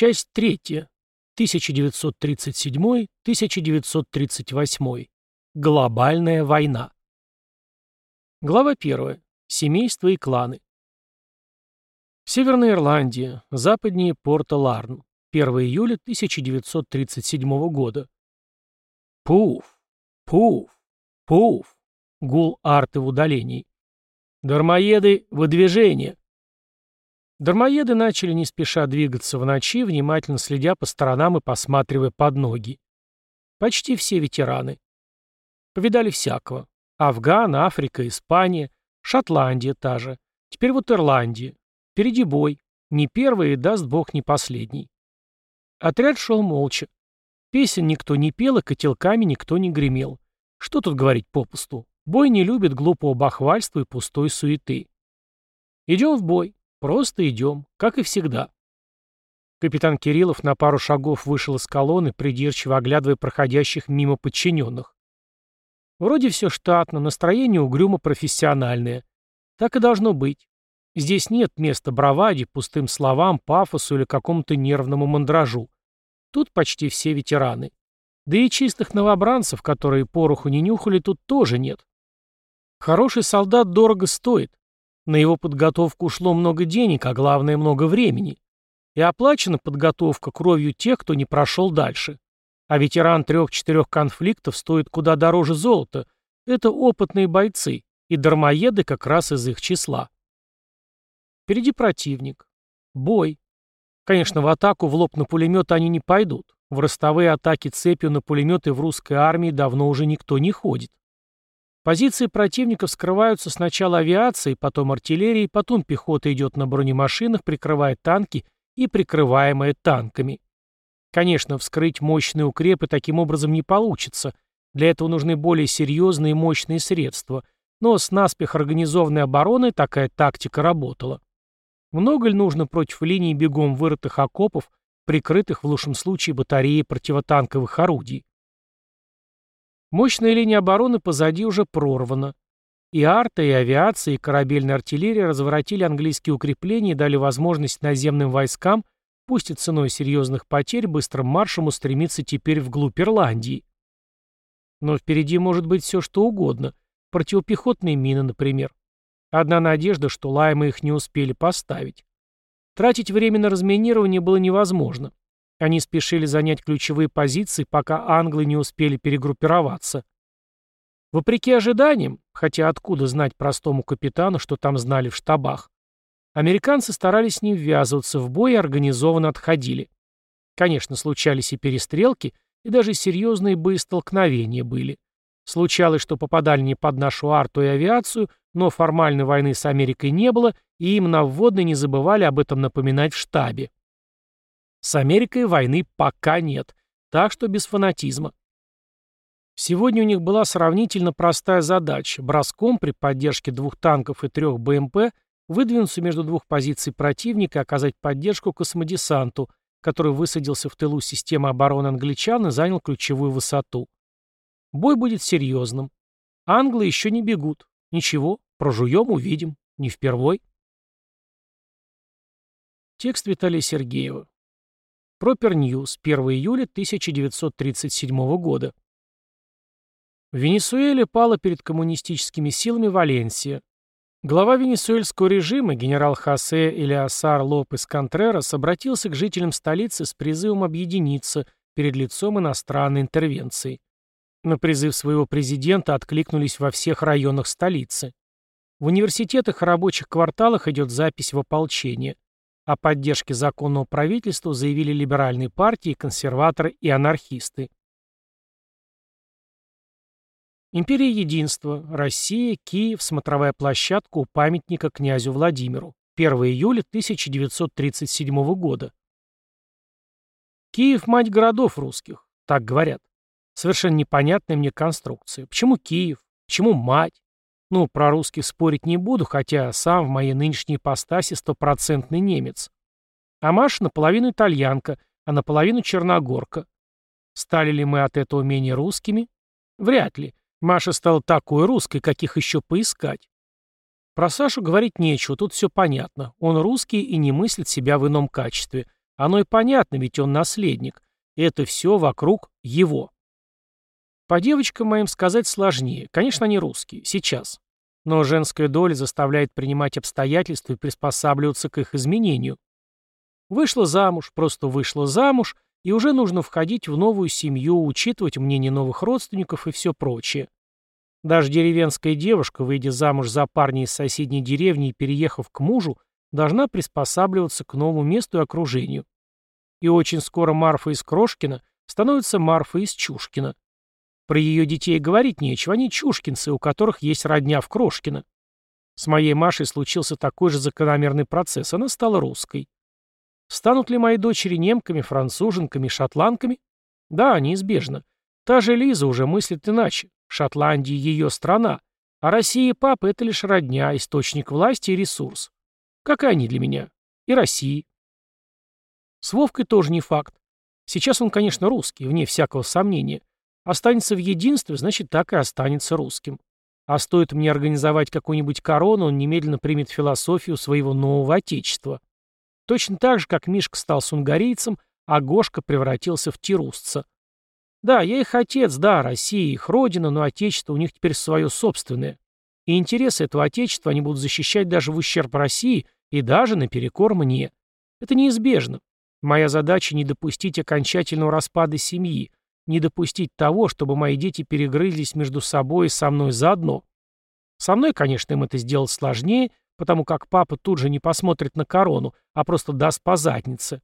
Часть третья. 1937-1938. Глобальная война. Глава первая. Семейство и кланы. Северная Ирландия, западнее порта Ларн. 1 июля 1937 года. Пуф, пуф, пуф. Гул арты в удалении. Дармоеды, выдвижение. Дармоеды начали не спеша двигаться в ночи, внимательно следя по сторонам и посматривая под ноги. Почти все ветераны. Повидали всякого. Афган, Африка, Испания, Шотландия та же. Теперь вот Ирландия. Впереди бой. Не первый и, даст бог, не последний. Отряд шел молча. Песен никто не пел, и котелками никто не гремел. Что тут говорить попусту? Бой не любит глупого бахвальства и пустой суеты. Идем в бой. Просто идем, как и всегда. Капитан Кириллов на пару шагов вышел из колонны, придирчиво оглядывая проходящих мимо подчиненных. Вроде все штатно, настроение угрюмо профессиональное. Так и должно быть. Здесь нет места браваде, пустым словам, пафосу или какому-то нервному мандражу. Тут почти все ветераны. Да и чистых новобранцев, которые пороху не нюхали, тут тоже нет. Хороший солдат дорого стоит. На его подготовку ушло много денег, а главное, много времени. И оплачена подготовка кровью тех, кто не прошел дальше. А ветеран трех-четырех конфликтов стоит куда дороже золота. Это опытные бойцы, и дармоеды как раз из их числа. Впереди противник. Бой. Конечно, в атаку в лоб на пулемет они не пойдут. В ростовые атаки цепью на пулеметы в русской армии давно уже никто не ходит. Позиции противников скрываются сначала авиацией, потом артиллерией, потом пехота идет на бронемашинах, прикрывая танки и прикрываемая танками. Конечно, вскрыть мощные укрепы таким образом не получится. Для этого нужны более серьезные и мощные средства. Но с наспех организованной обороной такая тактика работала. Много ли нужно против линии бегом вырытых окопов, прикрытых в лучшем случае батареей противотанковых орудий? Мощная линия обороны позади уже прорвана. И арта, и авиация, и корабельная артиллерия разворотили английские укрепления и дали возможность наземным войскам, пусть и ценой серьезных потерь, быстрым маршем устремиться теперь вглубь Ирландии. Но впереди может быть все что угодно. Противопехотные мины, например. Одна надежда, что лаймы их не успели поставить. Тратить время на разминирование было невозможно. Они спешили занять ключевые позиции, пока англы не успели перегруппироваться. Вопреки ожиданиям, хотя откуда знать простому капитану, что там знали в штабах, американцы старались не ввязываться в бой и организованно отходили. Конечно, случались и перестрелки, и даже серьезные боестолкновения были. Случалось, что попадали не под нашу арту и авиацию, но формальной войны с Америкой не было, и им на вводной не забывали об этом напоминать в штабе. С Америкой войны пока нет, так что без фанатизма. Сегодня у них была сравнительно простая задача – броском при поддержке двух танков и трех БМП выдвинуться между двух позиций противника и оказать поддержку космодесанту, который высадился в тылу системы обороны англичан и занял ключевую высоту. Бой будет серьезным. Англы еще не бегут. Ничего, прожуем, увидим. Не впервой. Текст Виталия Сергеева. Proper News, 1 июля 1937 года. В Венесуэле пала перед коммунистическими силами Валенсия. Глава венесуэльского режима генерал Хосе Элиасар Лопес Контрерас обратился к жителям столицы с призывом объединиться перед лицом иностранной интервенции. На призыв своего президента откликнулись во всех районах столицы. В университетах и рабочих кварталах идет запись в ополчение – о поддержке законного правительства заявили либеральные партии, консерваторы и анархисты. Империя Единства. Россия. Киев. Смотровая площадка у памятника князю Владимиру. 1 июля 1937 года. Киев – мать городов русских. Так говорят. Совершенно непонятная мне конструкция. Почему Киев? Почему мать? Ну, про русских спорить не буду, хотя сам в моей нынешней ипостаси стопроцентный немец. А Маша наполовину итальянка, а наполовину черногорка. Стали ли мы от этого менее русскими? Вряд ли. Маша стала такой русской, каких еще поискать. Про Сашу говорить нечего, тут все понятно. Он русский и не мыслит себя в ином качестве. Оно и понятно, ведь он наследник. Это все вокруг его. По девочкам моим сказать сложнее. Конечно, они русские. Сейчас. Но женская доля заставляет принимать обстоятельства и приспосабливаться к их изменению. Вышла замуж, просто вышла замуж, и уже нужно входить в новую семью, учитывать мнение новых родственников и все прочее. Даже деревенская девушка, выйдя замуж за парня из соседней деревни и переехав к мужу, должна приспосабливаться к новому месту и окружению. И очень скоро Марфа из Крошкина становится Марфа из Чушкина. Про ее детей говорить нечего, они чушкинцы, у которых есть родня в Крошкино. С моей Машей случился такой же закономерный процесс, она стала русской. Станут ли мои дочери немками, француженками, шотландками? Да, неизбежно. Та же Лиза уже мыслит иначе. Шотландия — ее страна, а Россия и папа — это лишь родня, источник власти и ресурс. Как и они для меня. И России. С Вовкой тоже не факт. Сейчас он, конечно, русский, вне всякого сомнения. Останется в единстве, значит, так и останется русским. А стоит мне организовать какую-нибудь корону, он немедленно примет философию своего нового отечества. Точно так же, как Мишка стал сунгарийцем, а Гошка превратился в тирусца. Да, я их отец, да, Россия их родина, но отечество у них теперь свое собственное. И интересы этого отечества они будут защищать даже в ущерб России и даже наперекор мне. Это неизбежно. Моя задача не допустить окончательного распада семьи, не допустить того, чтобы мои дети перегрызлись между собой и со мной заодно. Со мной, конечно, им это сделать сложнее, потому как папа тут же не посмотрит на корону, а просто даст по заднице.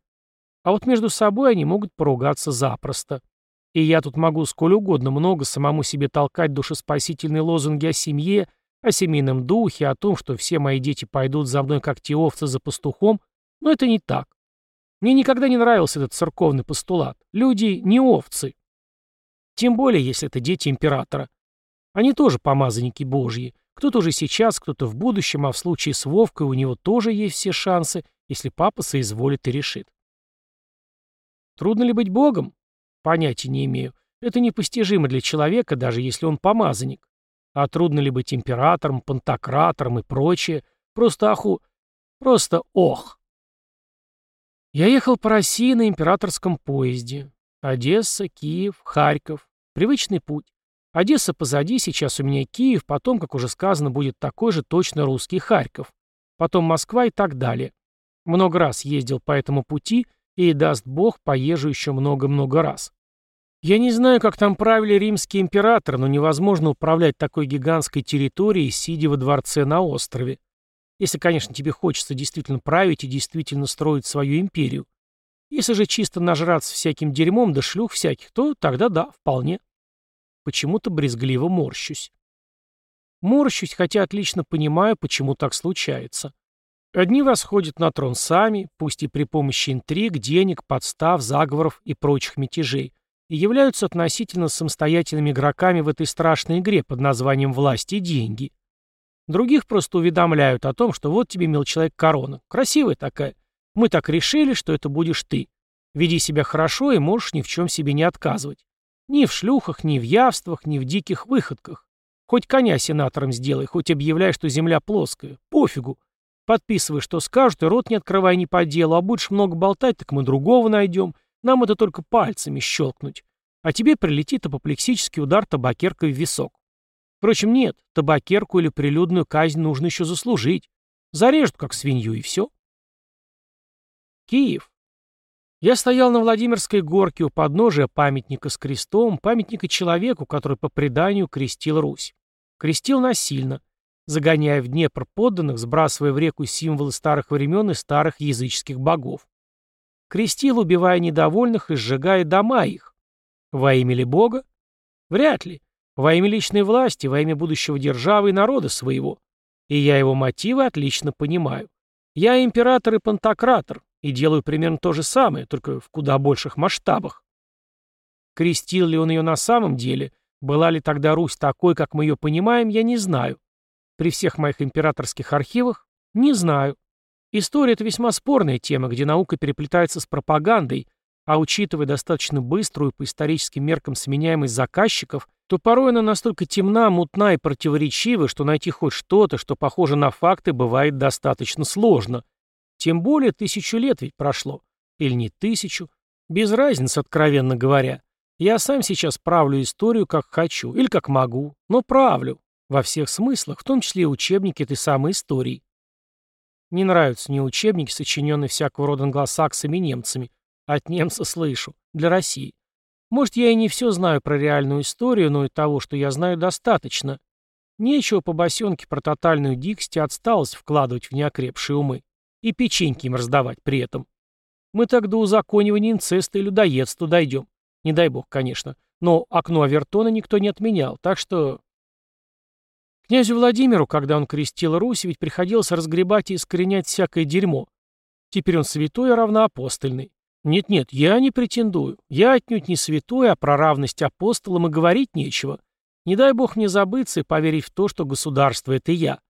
А вот между собой они могут поругаться запросто. И я тут могу сколь угодно много самому себе толкать душеспасительные лозунги о семье, о семейном духе, о том, что все мои дети пойдут за мной как те овцы за пастухом, но это не так. Мне никогда не нравился этот церковный постулат. Люди не овцы. Тем более, если это дети императора. Они тоже помазанники божьи. Кто-то уже сейчас, кто-то в будущем, а в случае с Вовкой у него тоже есть все шансы, если папа соизволит и решит. Трудно ли быть богом? Понятия не имею. Это непостижимо для человека, даже если он помазанник. А трудно ли быть императором, пантократором и прочее? Просто аху... Просто ох. Я ехал по России на императорском поезде. Одесса, Киев, Харьков. Привычный путь. Одесса позади, сейчас у меня Киев, потом, как уже сказано, будет такой же точно русский Харьков. Потом Москва и так далее. Много раз ездил по этому пути, и, даст бог, поезжу еще много-много раз. Я не знаю, как там правили римские императоры, но невозможно управлять такой гигантской территорией, сидя во дворце на острове. Если, конечно, тебе хочется действительно править и действительно строить свою империю. Если же чисто нажраться всяким дерьмом да шлюх всяких, то тогда да, вполне. Почему-то брезгливо морщусь. Морщусь, хотя отлично понимаю, почему так случается. Одни восходят на трон сами, пусть и при помощи интриг, денег, подстав, заговоров и прочих мятежей, и являются относительно самостоятельными игроками в этой страшной игре под названием «Власть и деньги». Других просто уведомляют о том, что вот тебе, мил человек, корона. Красивая такая. Мы так решили, что это будешь ты. Веди себя хорошо и можешь ни в чем себе не отказывать. Ни в шлюхах, ни в явствах, ни в диких выходках. Хоть коня сенатором сделай, хоть объявляй, что земля плоская. Пофигу. Подписывай, что скажут, и рот не открывай ни по делу, а будешь много болтать, так мы другого найдем. Нам это только пальцами щелкнуть. А тебе прилетит апоплексический удар табакеркой в висок. Впрочем, нет, табакерку или прилюдную казнь нужно еще заслужить. Зарежут, как свинью, и все. Киев. Я стоял на Владимирской горке у подножия памятника с крестом, памятника человеку, который по преданию крестил Русь. Крестил насильно, загоняя в Днепр подданных, сбрасывая в реку символы старых времен и старых языческих богов. Крестил, убивая недовольных и сжигая дома их. Во имя ли Бога? Вряд ли. Во имя личной власти, во имя будущего державы и народа своего. И я его мотивы отлично понимаю. Я император и пантократор, и делаю примерно то же самое, только в куда больших масштабах. Крестил ли он ее на самом деле, была ли тогда Русь такой, как мы ее понимаем, я не знаю. При всех моих императорских архивах не знаю. История — это весьма спорная тема, где наука переплетается с пропагандой, а учитывая достаточно быструю по историческим меркам сменяемость заказчиков, то порой она настолько темна, мутна и противоречива, что найти хоть что-то, что похоже на факты, бывает достаточно сложно. Тем более тысячу лет ведь прошло. или не тысячу. Без разницы, откровенно говоря. Я сам сейчас правлю историю, как хочу, или как могу, но правлю. Во всех смыслах, в том числе и учебники этой самой истории. Не нравятся мне учебники, сочиненные всякого рода англосаксами и немцами. От немца слышу. Для России. Может, я и не все знаю про реальную историю, но и того, что я знаю, достаточно. Нечего по босенке про тотальную дикость и отсталость вкладывать в неокрепшие умы. И печеньки им раздавать при этом. Мы так до узаконивания инцеста и людоедства дойдем. Не дай бог, конечно. Но окно Авертона никто не отменял, так что... Князю Владимиру, когда он крестил Русь, ведь приходилось разгребать и искоренять всякое дерьмо. Теперь он святой и равноапостольный. Нет-нет, я не претендую. Я отнюдь не святой, а про равность апостолам и говорить нечего. Не дай бог мне забыться и поверить в то, что государство — это я.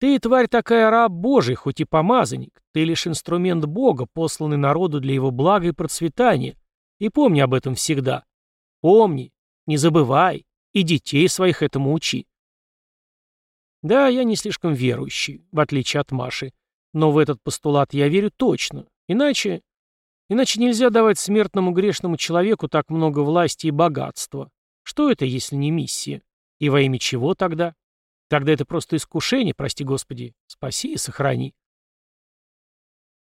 Ты, тварь такая, раб Божий, хоть и помазанник. Ты лишь инструмент Бога, посланный народу для его блага и процветания. И помни об этом всегда. Помни, не забывай, и детей своих этому учи. Да, я не слишком верующий, в отличие от Маши. Но в этот постулат я верю точно. Иначе... Иначе нельзя давать смертному грешному человеку так много власти и богатства. Что это, если не миссия? И во имя чего тогда? Тогда это просто искушение, прости господи. Спаси и сохрани.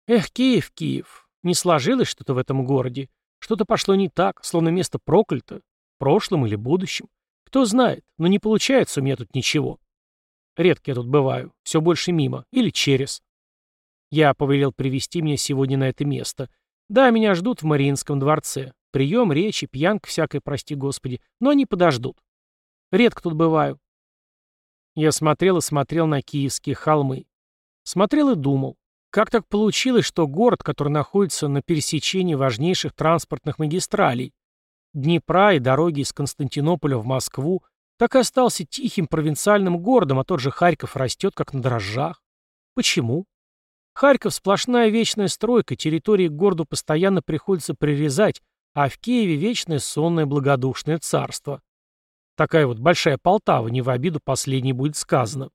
Эх, Киев, Киев. Не сложилось что-то в этом городе. Что-то пошло не так, словно место проклято. В прошлом или будущем. Кто знает, но не получается у меня тут ничего. Редко я тут бываю. Все больше мимо. Или через. Я повелел привести меня сегодня на это место. Да, меня ждут в Мариинском дворце. Прием, речи, пьянка всякая, прости господи. Но они подождут. Редко тут бываю. Я смотрел и смотрел на киевские холмы. Смотрел и думал. Как так получилось, что город, который находится на пересечении важнейших транспортных магистралей, Днепра и дороги из Константинополя в Москву, так и остался тихим провинциальным городом, а тот же Харьков растет как на дрожжах? Почему? Харьков сплошная вечная стройка, территории к городу постоянно приходится прирезать, а в Киеве вечное сонное благодушное царство. Такая вот большая Полтава, не в обиду последней будет сказано.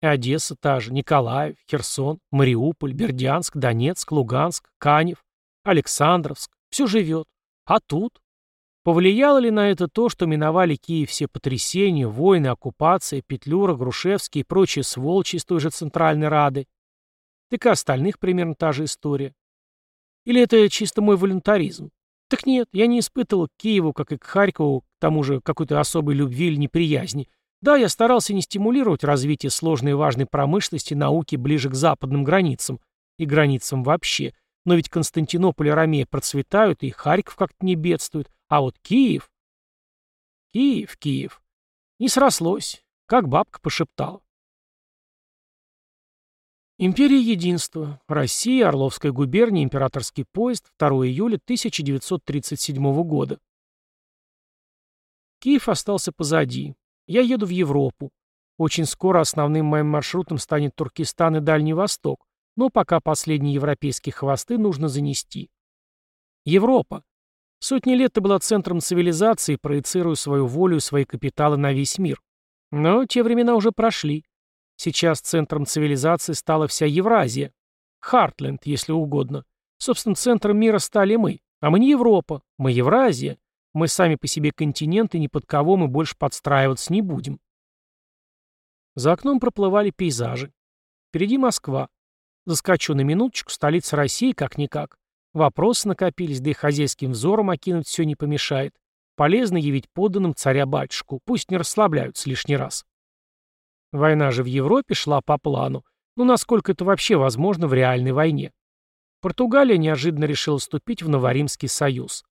Одесса та же, Николаев, Херсон, Мариуполь, Бердянск, Донецк, Луганск, Канев, Александровск. Все живет. А тут? Повлияло ли на это то, что миновали Киев все потрясения, войны, оккупация, Петлюра, Грушевский и прочие сволочи из той же Центральной Рады? Так и остальных примерно та же история. Или это чисто мой волюнтаризм? Так нет, я не испытывал к Киеву, как и к Харькову, тому же какой-то особой любви или неприязни. Да, я старался не стимулировать развитие сложной и важной промышленности науки ближе к западным границам и границам вообще. Но ведь Константинополь и Ромея процветают, и Харьков как-то не бедствует. А вот Киев... Киев, Киев. Не срослось, как бабка пошептала. Империя Единства. Россия, Орловская губерния, императорский поезд, 2 июля 1937 года. Киев остался позади. Я еду в Европу. Очень скоро основным моим маршрутом станет Туркестан и Дальний Восток, но пока последние европейские хвосты нужно занести. Европа. Сотни лет ты была центром цивилизации, проецируя свою волю и свои капиталы на весь мир. Но те времена уже прошли. Сейчас центром цивилизации стала вся Евразия. Хартленд, если угодно. Собственно, центром мира стали мы. А мы не Европа, мы Евразия. Мы сами по себе континент, и ни под кого мы больше подстраиваться не будем. За окном проплывали пейзажи. Впереди Москва. Заскочу на минуточку, столица России как-никак. Вопросы накопились, да и хозяйским взором окинуть все не помешает. Полезно явить подданным царя-батюшку, пусть не расслабляются лишний раз. Война же в Европе шла по плану. Ну, насколько это вообще возможно в реальной войне? Португалия неожиданно решила вступить в Новоримский союз.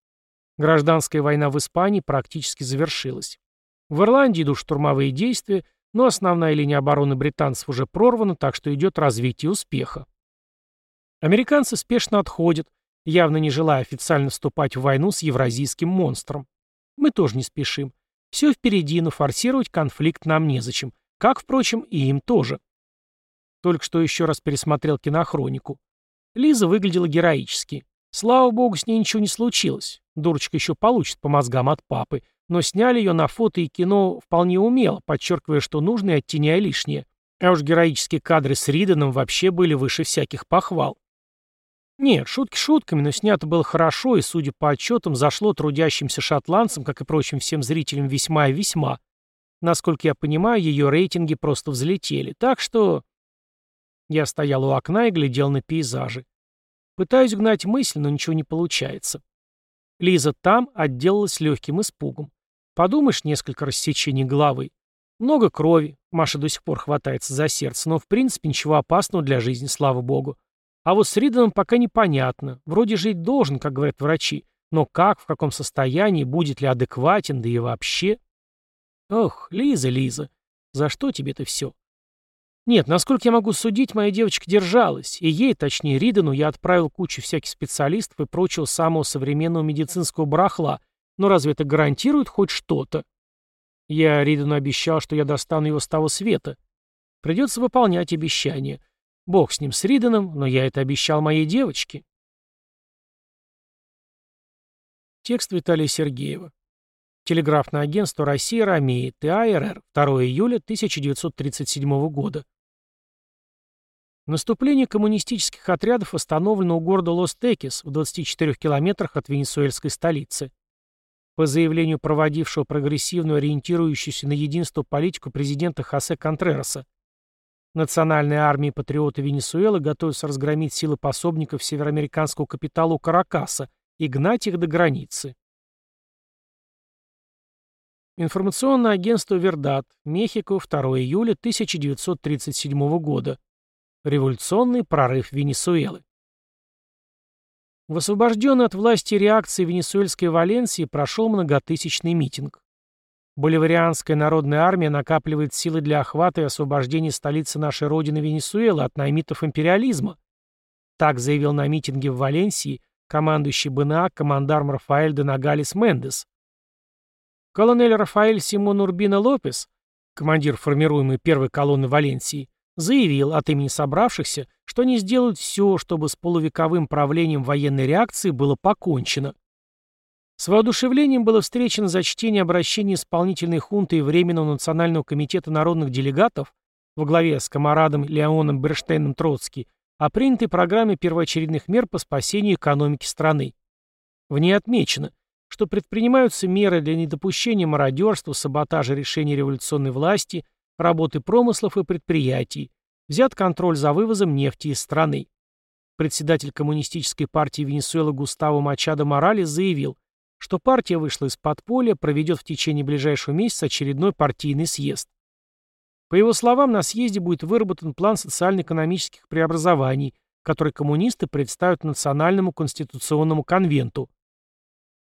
Гражданская война в Испании практически завершилась. В Ирландии идут штурмовые действия, но основная линия обороны британцев уже прорвана, так что идет развитие успеха. Американцы спешно отходят, явно не желая официально вступать в войну с евразийским монстром. Мы тоже не спешим. Все впереди, но форсировать конфликт нам незачем. Как, впрочем, и им тоже. Только что еще раз пересмотрел кинохронику. Лиза выглядела героически. Слава богу, с ней ничего не случилось. Дурочка еще получит по мозгам от папы. Но сняли ее на фото и кино вполне умело, подчеркивая, что нужно и оттеняя лишнее. А уж героические кадры с Риденом вообще были выше всяких похвал. Нет, шутки шутками, но снято было хорошо и, судя по отчетам, зашло трудящимся шотландцам, как и прочим всем зрителям, весьма и весьма. Насколько я понимаю, ее рейтинги просто взлетели. Так что... Я стоял у окна и глядел на пейзажи. Пытаюсь гнать мысль, но ничего не получается. Лиза там отделалась легким испугом. Подумаешь, несколько рассечений головы. Много крови, Маша до сих пор хватается за сердце, но в принципе ничего опасного для жизни, слава богу. А вот с Риданом пока непонятно. Вроде жить должен, как говорят врачи. Но как, в каком состоянии, будет ли адекватен, да и вообще... Ох, Лиза, Лиза, за что тебе это все? Нет, насколько я могу судить, моя девочка держалась, и ей, точнее Ридану, я отправил кучу всяких специалистов и прочего самого современного медицинского барахла, но разве это гарантирует хоть что-то? Я Ридану обещал, что я достану его с того света. Придется выполнять обещание. Бог с ним, с Риданом, но я это обещал моей девочке. Текст Виталия Сергеева. Телеграфное агентство России Ромеи, ТАРР, 2 июля 1937 года. Наступление коммунистических отрядов остановлено у города Лос-Текес в 24 километрах от венесуэльской столицы. По заявлению проводившего прогрессивную ориентирующуюся на единство политику президента Хосе Контрераса, Национальная армия и патриоты Венесуэлы готовятся разгромить силы пособников североамериканского капитала у Каракаса и гнать их до границы. Информационное агентство «Вердат», Мехико, 2 июля 1937 года. Революционный прорыв Венесуэлы. В освобожденной от власти реакции венесуэльской Валенсии прошел многотысячный митинг. Боливарианская народная армия накапливает силы для охвата и освобождения столицы нашей родины Венесуэлы от наймитов империализма. Так заявил на митинге в Валенсии командующий БНА командарм Рафаэль де Нагалис Мендес. Колонель Рафаэль Симон Урбина Лопес, командир формируемой первой колонны Валенсии, заявил от имени собравшихся, что они сделают все, чтобы с полувековым правлением военной реакции было покончено. С воодушевлением было встречено зачтение обращения исполнительной хунты и Временного национального комитета народных делегатов во главе с комарадом Леоном Берштейном Троцки о принятой программе первоочередных мер по спасению экономики страны. В ней отмечено, что предпринимаются меры для недопущения мародерства, саботажа решений революционной власти, работы промыслов и предприятий, взят контроль за вывозом нефти из страны. Председатель Коммунистической партии Венесуэлы Густаво Мачадо Моралес заявил, что партия вышла из подполья, проведет в течение ближайшего месяца очередной партийный съезд. По его словам, на съезде будет выработан план социально-экономических преобразований, который коммунисты представят Национальному конституционному конвенту.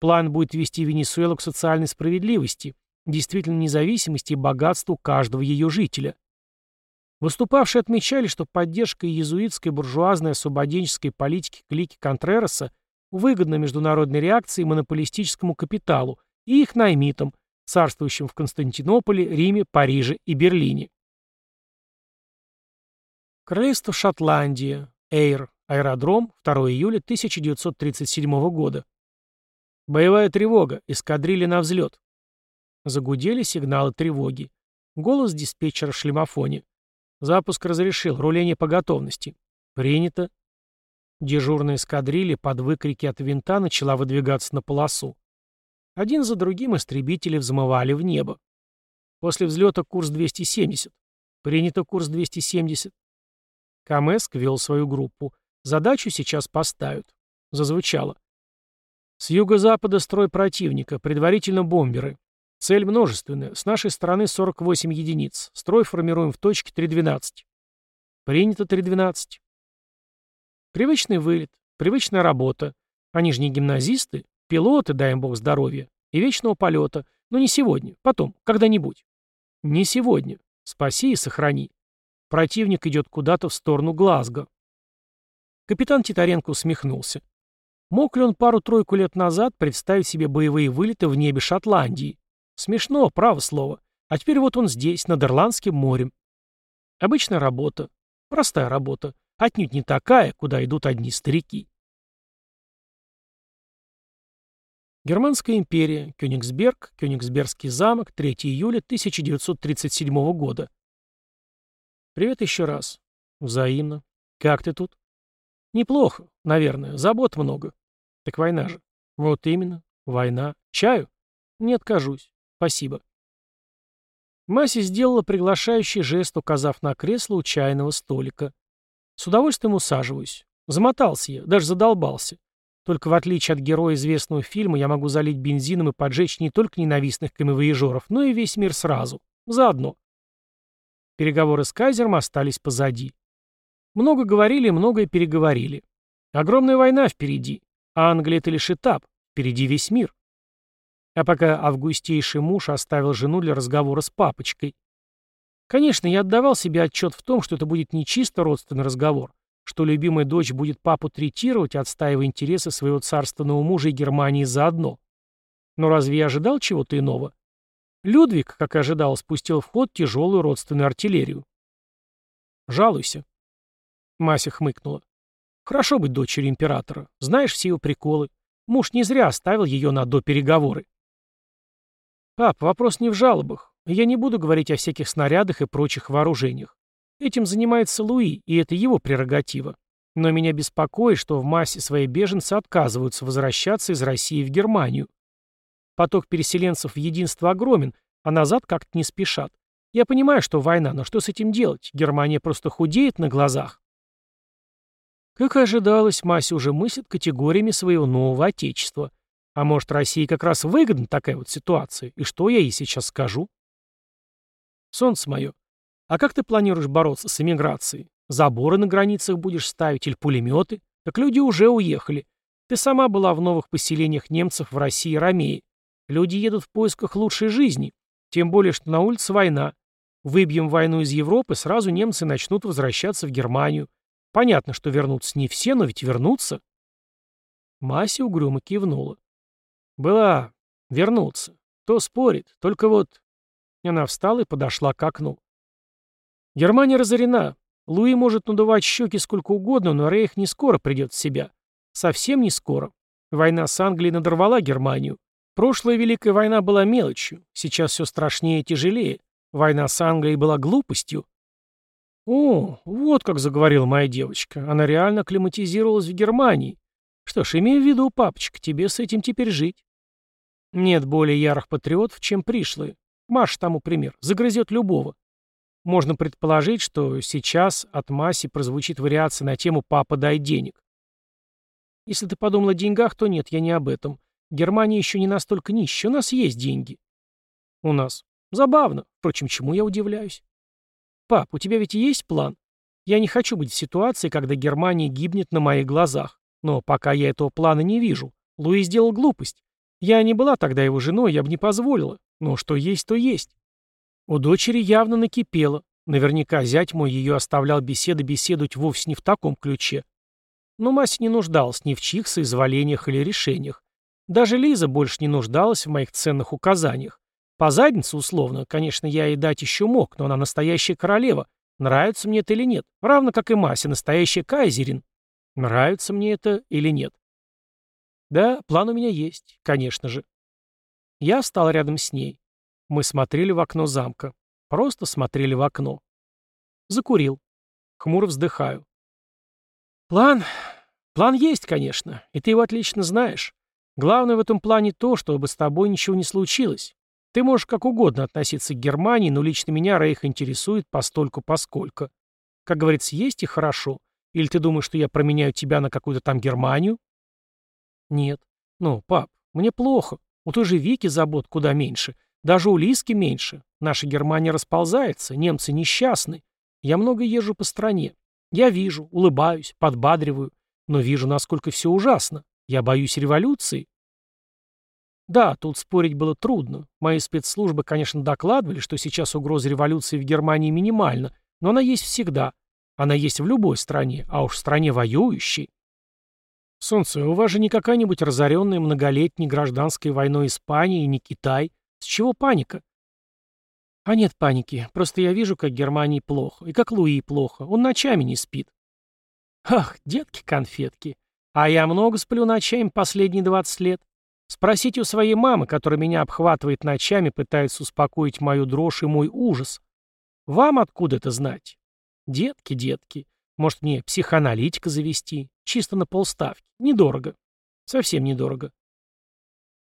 План будет вести Венесуэлу к социальной справедливости, действительно независимости и богатству каждого ее жителя. Выступавшие отмечали, что поддержка иезуитской буржуазной освободенческой политики клики Контрероса выгодна международной реакции монополистическому капиталу и их наймитам, царствующим в Константинополе, Риме, Париже и Берлине. Королевство Шотландия, Эйр, аэродром, 2 июля 1937 года. Боевая тревога, эскадрилья на взлет. Загудели сигналы тревоги. Голос диспетчера в шлемофоне. Запуск разрешил, руление по готовности. Принято. Дежурная эскадрилья под выкрики от винта начала выдвигаться на полосу. Один за другим истребители взмывали в небо. После взлета курс 270. Принято курс 270. Камеск вел свою группу. Задачу сейчас поставят. Зазвучало. С юго-запада строй противника, предварительно бомберы. Цель множественная. С нашей стороны 48 единиц. Строй формируем в точке 3.12. Принято 3.12. Привычный вылет, привычная работа. Они же не гимназисты, пилоты, дай им бог здоровья, и вечного полета. Но не сегодня, потом, когда-нибудь. Не сегодня. Спаси и сохрани. Противник идет куда-то в сторону Глазго. Капитан Титаренко усмехнулся. Мог ли он пару-тройку лет назад представить себе боевые вылеты в небе Шотландии? Смешно, право слово. А теперь вот он здесь, над Ирландским морем. Обычная работа. Простая работа. Отнюдь не такая, куда идут одни старики. Германская империя, Кёнигсберг, Кёнигсбергский замок, 3 июля 1937 года. Привет еще раз. Взаимно. Как ты тут? Неплохо, наверное, забот много. Так война же. Вот именно, война. Чаю? Не откажусь. Спасибо. Мася сделала приглашающий жест, указав на кресло у чайного столика. С удовольствием усаживаюсь. Замотался я, даже задолбался. Только в отличие от героя известного фильма, я могу залить бензином и поджечь не только ненавистных камевоежоров, но и весь мир сразу. Заодно. Переговоры с Кайзером остались позади. Много говорили, многое переговорили. Огромная война впереди. А Англия — это лишь этап. Впереди весь мир. А пока августейший муж оставил жену для разговора с папочкой. Конечно, я отдавал себе отчет в том, что это будет не чисто родственный разговор, что любимая дочь будет папу третировать, отстаивая интересы своего царственного мужа и Германии заодно. Но разве я ожидал чего-то иного? Людвиг, как и ожидал, спустил в ход тяжелую родственную артиллерию. «Жалуйся». Мася хмыкнула. «Хорошо быть дочерью императора. Знаешь все его приколы. Муж не зря оставил ее на допереговоры». «Пап, вопрос не в жалобах. Я не буду говорить о всяких снарядах и прочих вооружениях. Этим занимается Луи, и это его прерогатива. Но меня беспокоит, что в массе своей беженцы отказываются возвращаться из России в Германию. Поток переселенцев в единство огромен, а назад как-то не спешат. Я понимаю, что война, но что с этим делать? Германия просто худеет на глазах. Как и ожидалось, Мася уже мыслит категориями своего нового отечества. А может, России как раз выгодна такая вот ситуация? И что я ей сейчас скажу? Солнце мое, а как ты планируешь бороться с эмиграцией? Заборы на границах будешь ставить или пулеметы? Так люди уже уехали. Ты сама была в новых поселениях немцев в России и Ромеи. Люди едут в поисках лучшей жизни. Тем более, что на улице война. Выбьем войну из Европы, сразу немцы начнут возвращаться в Германию. Понятно, что вернутся не все, но ведь вернутся. Мася угрюмо кивнула. Была. Вернуться. Кто спорит? Только вот... Она встала и подошла к окну. Германия разорена. Луи может надувать щеки сколько угодно, но Рейх не скоро придет в себя. Совсем не скоро. Война с Англией надорвала Германию. Прошлая Великая война была мелочью. Сейчас все страшнее и тяжелее. Война с Англией была глупостью. О, вот как заговорила моя девочка. Она реально акклиматизировалась в Германии. Что ж, имею в виду, папочка, тебе с этим теперь жить. Нет более ярых патриотов, чем пришлые. Маш тому пример. Загрызет любого. Можно предположить, что сейчас от Маси прозвучит вариация на тему «папа, дай денег». Если ты подумал о деньгах, то нет, я не об этом. Германия еще не настолько нищая, у нас есть деньги. У нас. Забавно. Впрочем, чему я удивляюсь? Пап, у тебя ведь есть план? Я не хочу быть в ситуации, когда Германия гибнет на моих глазах. Но пока я этого плана не вижу. Луи сделал глупость. Я не была тогда его женой, я бы не позволила. Но что есть, то есть. У дочери явно накипело. Наверняка зять мой ее оставлял беседы беседовать вовсе не в таком ключе. Но Мася не нуждалась ни в чьих соизволениях или решениях. Даже Лиза больше не нуждалась в моих ценных указаниях. По заднице, условно, конечно, я ей дать еще мог, но она настоящая королева. Нравится мне это или нет? Равно как и Мася, настоящая кайзерин. Нравится мне это или нет? Да, план у меня есть, конечно же. Я встал рядом с ней. Мы смотрели в окно замка. Просто смотрели в окно. Закурил. Хмуро вздыхаю. План... План есть, конечно, и ты его отлично знаешь. Главное в этом плане то, чтобы с тобой ничего не случилось. Ты можешь как угодно относиться к Германии, но лично меня Рейх интересует постольку-поскольку. Как говорится, есть и хорошо. Или ты думаешь, что я променяю тебя на какую-то там Германию? Нет. Ну, пап, мне плохо. У той же Вики забот куда меньше. Даже у Лиски меньше. Наша Германия расползается, немцы несчастны. Я много езжу по стране. Я вижу, улыбаюсь, подбадриваю. Но вижу, насколько все ужасно. Я боюсь революции. Да, тут спорить было трудно. Мои спецслужбы, конечно, докладывали, что сейчас угроза революции в Германии минимальна, но она есть всегда. Она есть в любой стране, а уж в стране воюющей. Солнце, у вас же не какая-нибудь разоренная многолетней гражданской войной Испания и не Китай. С чего паника? А нет паники. Просто я вижу, как Германии плохо. И как Луи плохо. Он ночами не спит. Ах, детки-конфетки. А я много сплю ночами последние 20 лет. Спросите у своей мамы, которая меня обхватывает ночами, пытается успокоить мою дрожь и мой ужас. Вам откуда это знать? Детки, детки. Может, мне психоаналитика завести? Чисто на полставки. Недорого. Совсем недорого.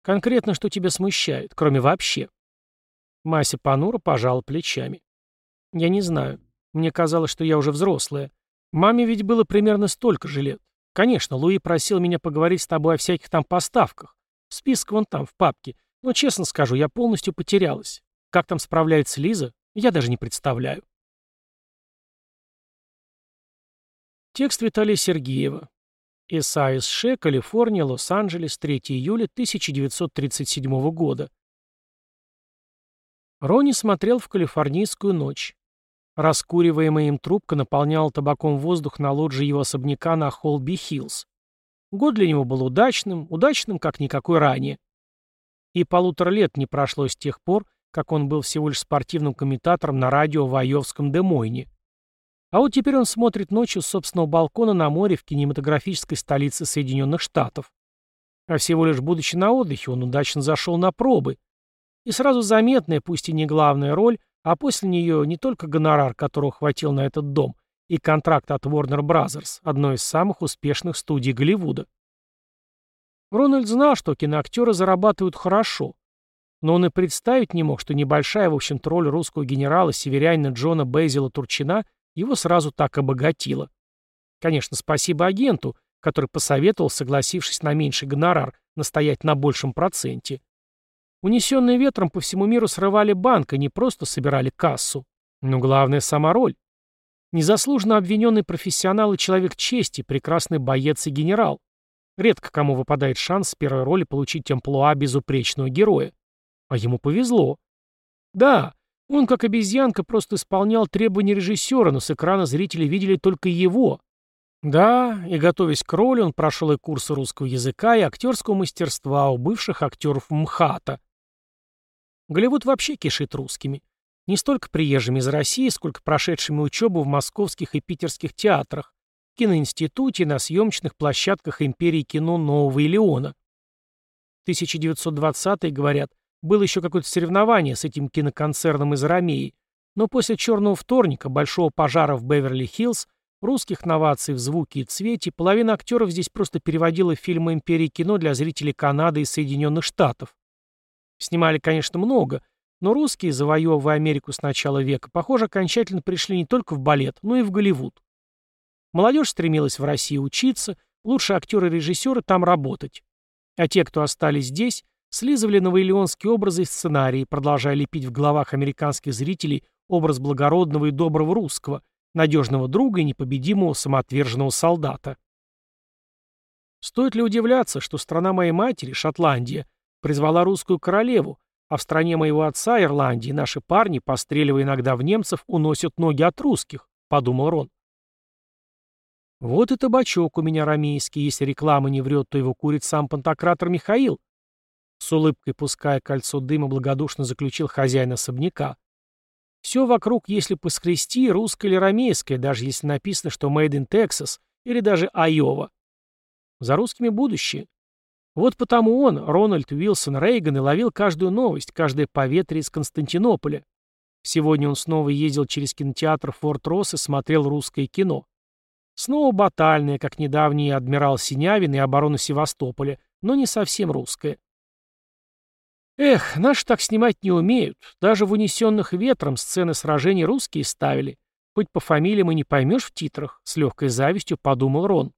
Конкретно, что тебя смущает, кроме вообще? Мася понуро пожала плечами. Я не знаю. Мне казалось, что я уже взрослая. Маме ведь было примерно столько же лет. Конечно, Луи просил меня поговорить с тобой о всяких там поставках. Список вон там, в папке. Но, честно скажу, я полностью потерялась. Как там справляется Лиза, я даже не представляю. Текст Виталия Сергеева. САСШ, Калифорния, Лос-Анджелес, 3 июля 1937 года. Рони смотрел в калифорнийскую ночь. Раскуриваемая им трубка наполняла табаком воздух на лоджии его особняка на Холби-Хиллз. Год для него был удачным, удачным, как никакой ранее. И полутора лет не прошло с тех пор, как он был всего лишь спортивным комментатором на радио в Айовском Демойне. А вот теперь он смотрит ночью с собственного балкона на море в кинематографической столице Соединенных Штатов. А всего лишь будучи на отдыхе, он удачно зашел на пробы. И сразу заметная, пусть и не главная роль, а после нее не только гонорар, которого хватил на этот дом, и контракт от Warner Bros., одной из самых успешных студий Голливуда. Рональд знал, что киноактеры зарабатывают хорошо, но он и представить не мог, что небольшая, в общем-то, роль русского генерала-северянина Джона Бейзела Турчина его сразу так обогатила. Конечно, спасибо агенту, который посоветовал, согласившись на меньший гонорар, настоять на большем проценте. Унесенные ветром по всему миру срывали банк и не просто собирали кассу. Но главное — сама роль. Незаслуженно обвиненный профессионал и человек чести, прекрасный боец и генерал. Редко кому выпадает шанс с первой роли получить амплуа безупречного героя. А ему повезло. Да, он, как обезьянка, просто исполнял требования режиссера, но с экрана зрители видели только его. Да, и готовясь к роли, он прошел и курсы русского языка, и актерского мастерства у бывших актеров МХАТа. Голливуд вообще кишит русскими. Не столько приезжими из России, сколько прошедшими учебу в московских и питерских театрах, киноинституте и на съемочных площадках империи кино Нового Илеона. 1920-е, говорят, было еще какое-то соревнование с этим киноконцерном из Ромеи, но после «Черного вторника», «Большого пожара» в Беверли-Хиллз, русских новаций в звуке и цвете, половина актеров здесь просто переводила фильмы империи кино для зрителей Канады и Соединенных Штатов. Снимали, конечно, много, но русские, завоевывая Америку с начала века, похоже, окончательно пришли не только в балет, но и в Голливуд. Молодежь стремилась в России учиться, лучшие актеры и режиссеры там работать. А те, кто остались здесь, слизывали новоилионские образы и сценарии, продолжая лепить в головах американских зрителей образ благородного и доброго русского, надежного друга и непобедимого самоотверженного солдата. Стоит ли удивляться, что страна моей матери, Шотландия, призвала русскую королеву, а в стране моего отца, Ирландии, наши парни, постреливая иногда в немцев, уносят ноги от русских, подумал Рон. Вот и табачок у меня рамейский, если реклама не врет, то его курит сам пантократор Михаил, с улыбкой пуская кольцо дыма, благодушно заключил хозяин особняка. Все вокруг, если поскрести, русское или рамейское, даже если написано, что Made in Texas или даже Айова. За русскими будущее. Вот потому он, Рональд Уилсон Рейган, и ловил каждую новость, каждое поветрие из Константинополя. Сегодня он снова ездил через кинотеатр Форт Росс и смотрел русское кино. Снова батальное, как недавний адмирал Синявин и оборона Севастополя, но не совсем русское. Эх, наши так снимать не умеют. Даже в унесенных ветром сцены сражений русские ставили. Хоть по фамилиям и не поймешь в титрах, с легкой завистью подумал Рон.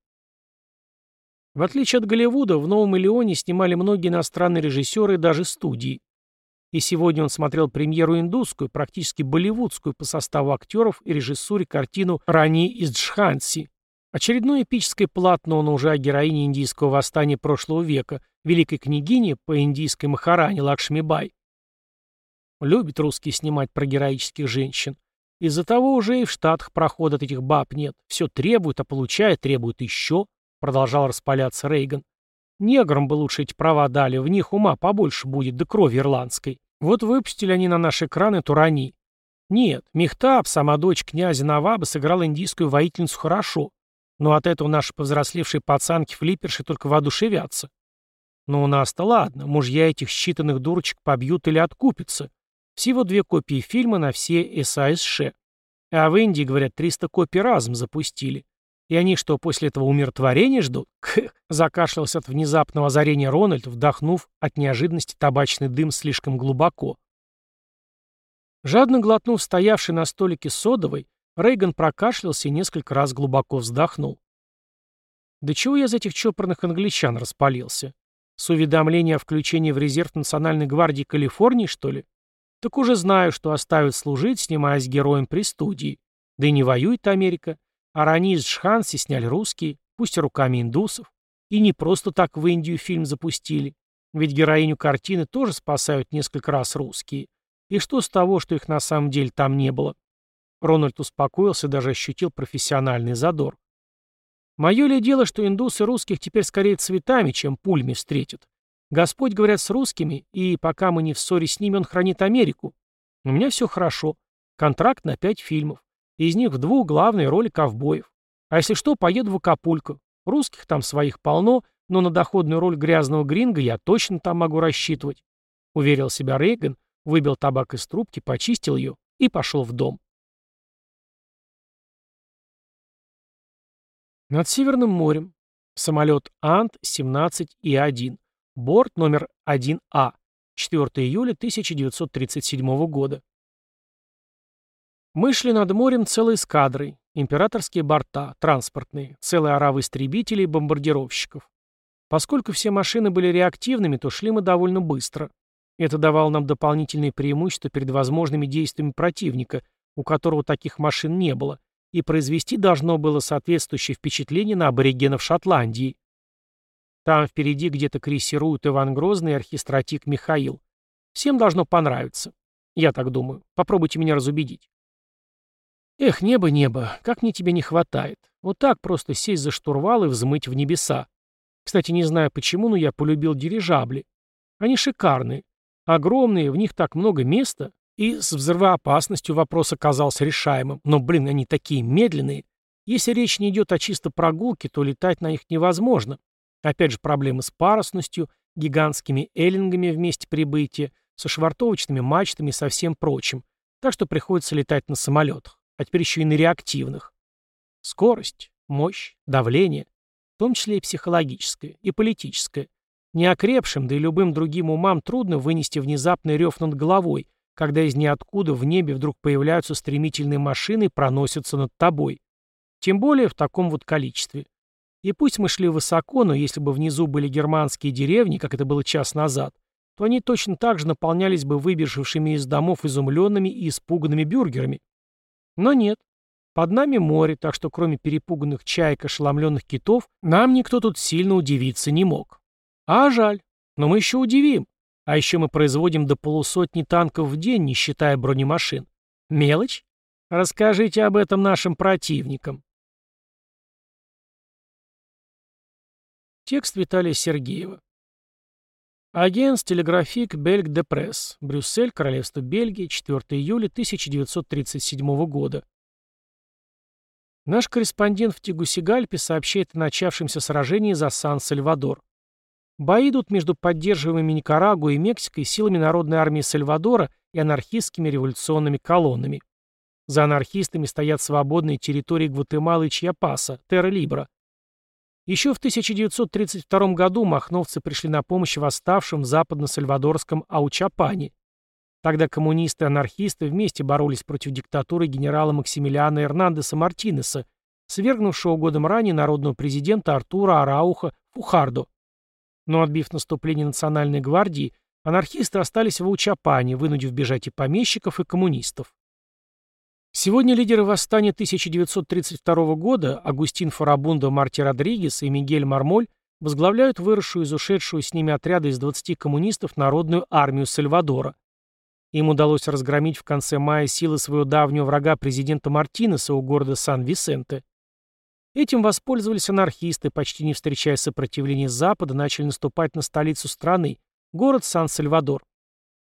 В отличие от Голливуда, в Новом Илеоне снимали многие иностранные режиссеры и даже студии. И сегодня он смотрел премьеру индусскую, практически болливудскую по составу актеров и режиссуре картину «Рани из Джханси». Очередное эпическое полотно, но уже о героине индийского восстания прошлого века, великой княгине по индийской Махаране Лакшмибай. Любит русские снимать про героических женщин. Из-за того уже и в Штатах прохода от этих баб нет. Все требуют, а получая требуют еще, продолжал распаляться Рейган. Неграм бы лучше эти права дали, в них ума побольше будет, да крови ирландской. Вот выпустили они на наши экраны Турани. Нет, Мехтаб, сама дочь князя Наваба, сыграла индийскую воительницу хорошо, но от этого наши повзрослевшие пацанки-флипперши только воодушевятся. Но у нас-то ладно, мужья этих считанных дурочек побьют или откупятся. Всего две копии фильма на все САСШ. А в Индии, говорят, 300 копий разом запустили. И они что, после этого умиротворения ждут? Кх, закашлялся от внезапного озарения Рональд, вдохнув от неожиданности табачный дым слишком глубоко. Жадно глотнув стоявший на столике содовой, Рейган прокашлялся и несколько раз глубоко вздохнул. Да чего я из этих чопорных англичан распалился? С уведомления о включении в резерв Национальной гвардии Калифорнии, что ли? Так уже знаю, что оставят служить, снимаясь героем при студии. Да и не воюет Америка. А ранее из Джханси сняли русские, пусть руками индусов. И не просто так в Индию фильм запустили. Ведь героиню картины тоже спасают несколько раз русские. И что с того, что их на самом деле там не было? Рональд успокоился и даже ощутил профессиональный задор. Мое ли дело, что индусы русских теперь скорее цветами, чем пульми встретят? Господь, говорят, с русскими, и пока мы не в ссоре с ними, он хранит Америку. У меня все хорошо. Контракт на пять фильмов. Из них в двух главные роли ковбоев. А если что, поеду в Акапулько. Русских там своих полно, но на доходную роль грязного гринга я точно там могу рассчитывать. Уверил себя Рейган, выбил табак из трубки, почистил ее и пошел в дом. Над Северным морем. Самолет Ант-17И-1. Борт номер 1А. 4 июля 1937 года. Мы шли над морем целой эскадрой. Императорские борта, транспортные, целая орава истребителей и бомбардировщиков. Поскольку все машины были реактивными, то шли мы довольно быстро. Это давало нам дополнительные преимущества перед возможными действиями противника, у которого таких машин не было, и произвести должно было соответствующее впечатление на аборигенов Шотландии. Там впереди где-то крейсируют Иван Грозный и архистратик Михаил. Всем должно понравиться. Я так думаю. Попробуйте меня разубедить. Эх, небо, небо, как мне тебя не хватает. Вот так просто сесть за штурвал и взмыть в небеса. Кстати, не знаю почему, но я полюбил дирижабли. Они шикарные. Огромные, в них так много места. И с взрывоопасностью вопрос оказался решаемым. Но, блин, они такие медленные. Если речь не идет о чисто прогулке, то летать на них невозможно. Опять же проблемы с парусностью, гигантскими эллингами в месте прибытия, со швартовочными мачтами и со всем прочим. Так что приходится летать на самолетах. А теперь еще и на реактивных. Скорость, мощь, давление, в том числе и психологическое, и политическое. Неокрепшим, да и любым другим умам трудно вынести внезапный рев над головой, когда из ниоткуда в небе вдруг появляются стремительные машины и проносятся над тобой. Тем более в таком вот количестве. И пусть мы шли высоко, но если бы внизу были германские деревни, как это было час назад, то они точно так же наполнялись бы выбежавшими из домов изумленными и испуганными бюргерами. Но нет. Под нами море, так что кроме перепуганных чаек и ошеломленных китов, нам никто тут сильно удивиться не мог. А жаль. Но мы еще удивим. А еще мы производим до полусотни танков в день, не считая бронемашин. Мелочь? Расскажите об этом нашим противникам. Текст Виталия Сергеева. Агент телеграфик Бельг де Пресс. Брюссель, Королевство Бельгии, 4 июля 1937 года. Наш корреспондент в Тегусигальпе сообщает о начавшемся сражении за Сан-Сальвадор. Бои идут между поддерживаемыми Никарагуа и Мексикой силами Народной армии Сальвадора и анархистскими революционными колоннами. За анархистами стоят свободные территории Гватемалы и Чьяпаса, Терра-Либра. Еще в 1932 году махновцы пришли на помощь восставшим в западно-сальвадорском Аучапане. Тогда коммунисты и анархисты вместе боролись против диктатуры генерала Максимилиана Эрнандеса Мартинеса, свергнувшего годом ранее народного президента Артура Арауха Фухардо. Но отбив наступление Национальной гвардии, анархисты остались в Аучапане, вынудив бежать и помещиков, и коммунистов. Сегодня лидеры восстания 1932 года Агустин Фарабундо Марти Родригес и Мигель Мармоль возглавляют выросшую из ушедшего с ними отряда из 20 коммунистов Народную армию Сальвадора. Им удалось разгромить в конце мая силы своего давнего врага президента Мартинеса у города Сан-Висенте. Этим воспользовались анархисты, почти не встречая сопротивления Запада, начали наступать на столицу страны, город Сан-Сальвадор.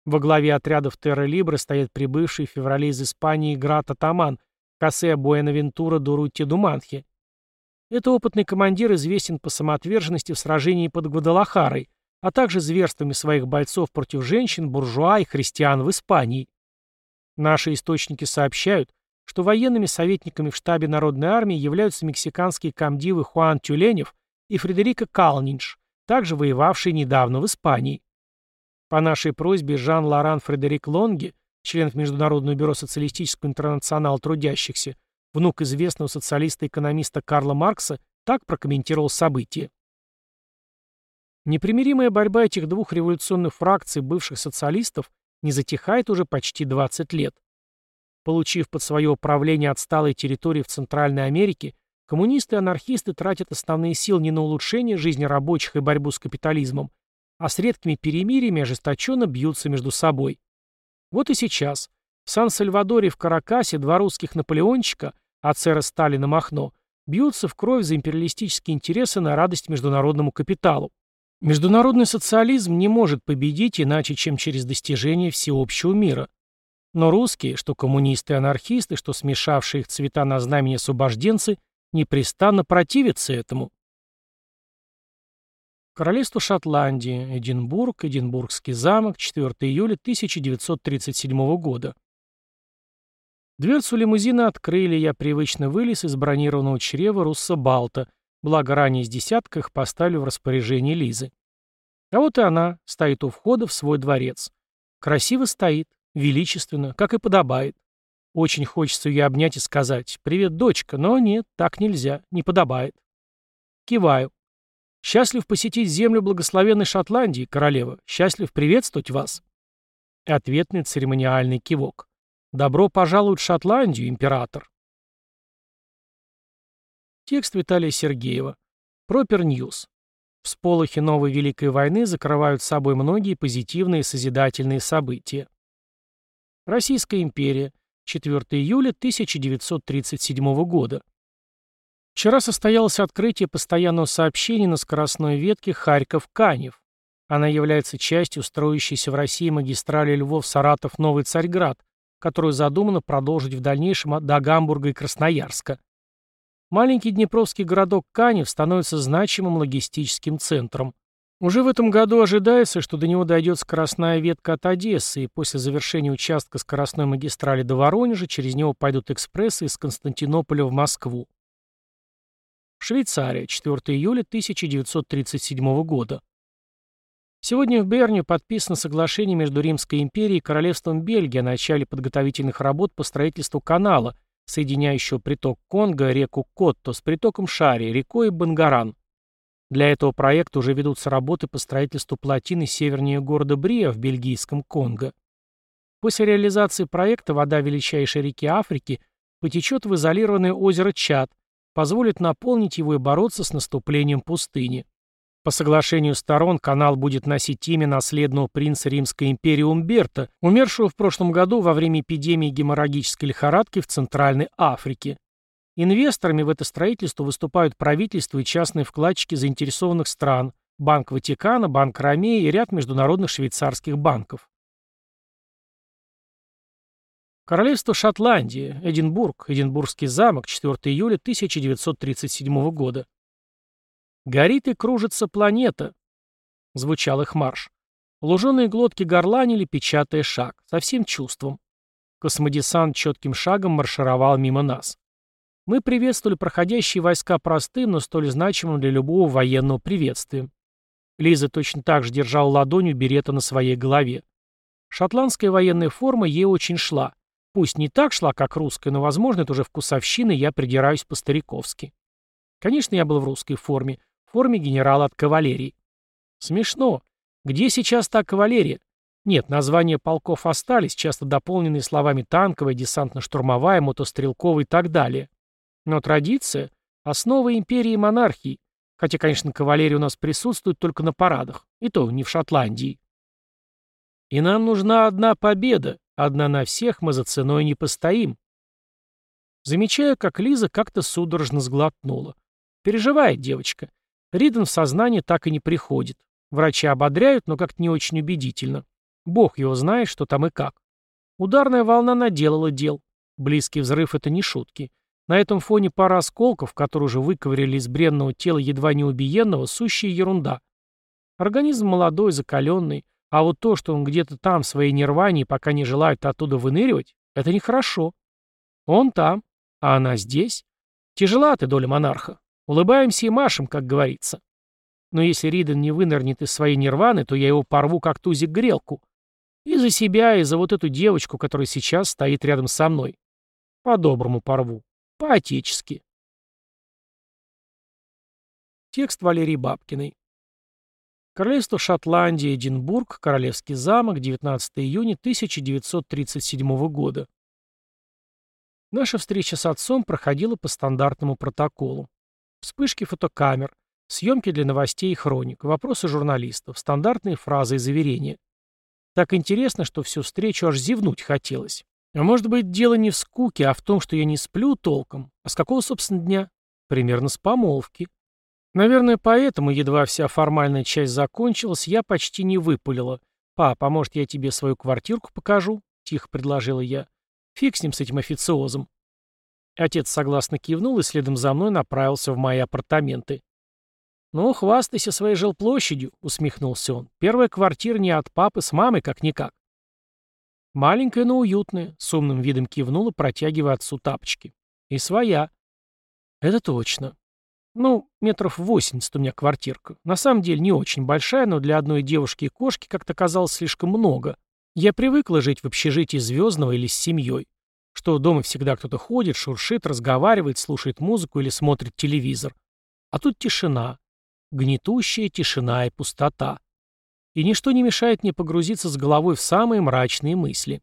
Во главе отрядов Терра-Либра стоят прибывший в феврале из Испании Град Атаман, Хосе Буэнавентура Дурутти Думанхе. Это опытный командир известен по самоотверженности в сражении под Гвадалахарой, а также зверствами своих бойцов против женщин, буржуа и христиан в Испании. Наши источники сообщают, что военными советниками в штабе Народной армии являются мексиканские комдивы Хуан Тюленев и Фредерико Калнинш, также воевавшие недавно в Испании. По нашей просьбе Жан-Лоран Фредерик Лонги, член Международного бюро социалистического интернационала трудящихся, внук известного социалиста-экономиста Карла Маркса, так прокомментировал события. Непримиримая борьба этих двух революционных фракций бывших социалистов не затихает уже почти 20 лет. Получив под свое управление отсталые территории в Центральной Америке, коммунисты и анархисты тратят основные силы не на улучшение жизни рабочих и борьбу с капитализмом, а с редкими перемириями ожесточенно бьются между собой. Вот и сейчас. В Сан-Сальвадоре и в Каракасе два русских наполеончика, а сэра Сталина Махно, бьются в кровь за империалистические интересы на радость международному капиталу. Международный социализм не может победить иначе, чем через достижение всеобщего мира. Но русские, что коммунисты и анархисты, что смешавшие их цвета на знамени освобожденцы, непрестанно противятся этому. Королевство Шотландии, Эдинбург, Эдинбургский замок, 4 июля 1937 года. Дверцу лимузина открыли, я привычно вылез из бронированного чрева Русса Балта, благо ранее с десятках поставлю в распоряжение Лизы. А вот и она, стоит у входа в свой дворец. Красиво стоит, величественно, как и подобает. Очень хочется ее обнять и сказать «Привет, дочка», но нет, так нельзя, не подобает. Киваю. Счастлив посетить землю благословенной Шотландии, королева. Счастлив приветствовать вас. Ответный церемониальный кивок. Добро пожаловать в Шотландию, император. Текст Виталия Сергеева. Proper News. Всполохи новой Великой войны закрывают собой многие позитивные созидательные события. Российская империя. 4 июля 1937 года. Вчера состоялось открытие постоянного сообщения на скоростной ветке Харьков-Канев. Она является частью строящейся в России магистрали Львов-Саратов-Новый Царьград, которую задумано продолжить в дальнейшем до Гамбурга и Красноярска. Маленький днепровский городок Канев становится значимым логистическим центром. Уже в этом году ожидается, что до него дойдет скоростная ветка от Одессы, и после завершения участка скоростной магистрали до Воронежа через него пойдут экспрессы из Константинополя в Москву. Швейцария, 4 июля 1937 года. Сегодня в Берне подписано соглашение между Римской империей и Королевством Бельгии о начале подготовительных работ по строительству канала, соединяющего приток Конго, реку Котто с притоком Шари, рекой Бангаран. Для этого проекта уже ведутся работы по строительству плотины севернее города Брия в бельгийском Конго. После реализации проекта вода величайшей реки Африки потечет в изолированное озеро Чад, позволит наполнить его и бороться с наступлением пустыни. По соглашению сторон канал будет носить имя наследного принца Римской империи Умберта, умершего в прошлом году во время эпидемии геморрагической лихорадки в Центральной Африке. Инвесторами в это строительство выступают правительства и частные вкладчики заинтересованных стран, Банк Ватикана, Банк Ромеи и ряд международных швейцарских банков. Королевство Шотландии, Эдинбург, Эдинбургский замок, 4 июля 1937 года. «Горит и кружится планета», — звучал их марш. Луженые глотки горланили, печатая шаг, со всем чувством. Космодесант четким шагом маршировал мимо нас. Мы приветствовали проходящие войска простым, но столь значимым для любого военного приветствия. Лиза точно так же держала ладонью берета на своей голове. Шотландская военная форма ей очень шла. Пусть не так шла, как русская, но, возможно, это уже вкусовщина, и я придираюсь по-стариковски. Конечно, я был в русской форме, в форме генерала от кавалерии. Смешно. Где сейчас та кавалерия? Нет, названия полков остались, часто дополненные словами танковая, десантно-штурмовая, мотострелковая и так далее. Но традиция — основа империи и монархии, хотя, конечно, кавалерия у нас присутствует только на парадах, и то не в Шотландии. И нам нужна одна победа, одна на всех мы за ценой не постоим. Замечаю, как Лиза как-то судорожно сглотнула. Переживает девочка. Риден в сознание так и не приходит. Врачи ободряют, но как-то не очень убедительно. Бог его знает, что там и как. Ударная волна наделала дел. Близкий взрыв — это не шутки. На этом фоне пара осколков, которые уже выковыряли из бренного тела едва не убиенного, сущая ерунда. Организм молодой, закаленный, а вот то, что он где-то там в своей нирване пока не желает оттуда выныривать, это нехорошо. Он там, а она здесь. Тяжела ты, доля монарха. Улыбаемся и машем, как говорится. Но если Риден не вынырнет из своей нирваны, то я его порву, как тузик грелку. И за себя, и за вот эту девочку, которая сейчас стоит рядом со мной. По-доброму порву. По-отечески. Текст Валерии Бабкиной. Королевство Шотландия, Эдинбург, Королевский замок, 19 июня 1937 года. Наша встреча с отцом проходила по стандартному протоколу. Вспышки фотокамер, съемки для новостей и хроник, вопросы журналистов, стандартные фразы и заверения. Так интересно, что всю встречу аж зевнуть хотелось. А может быть, дело не в скуке, а в том, что я не сплю толком. А с какого, собственно, дня? Примерно с помолвки. Наверное, поэтому, едва вся формальная часть закончилась, я почти не выпалила. «Пап, а может, я тебе свою квартирку покажу?» — тихо предложила я. «Фиг с ним, с этим официозом». Отец согласно кивнул и следом за мной направился в мои апартаменты. «Ну, хвастайся своей жилплощадью», — усмехнулся он. «Первая квартира не от папы, с мамой как-никак». «Маленькая, но уютная», — с умным видом кивнула, протягивая отцу тапочки. «И своя». «Это точно. Ну, метров восемьдесят у меня квартирка. На самом деле не очень большая, но для одной девушки и кошки как-то казалось слишком много. Я привыкла жить в общежитии Звездного или с семьей. Что дома всегда кто-то ходит, шуршит, разговаривает, слушает музыку или смотрит телевизор. А тут тишина. Гнетущая тишина и пустота. И ничто не мешает мне погрузиться с головой в самые мрачные мысли.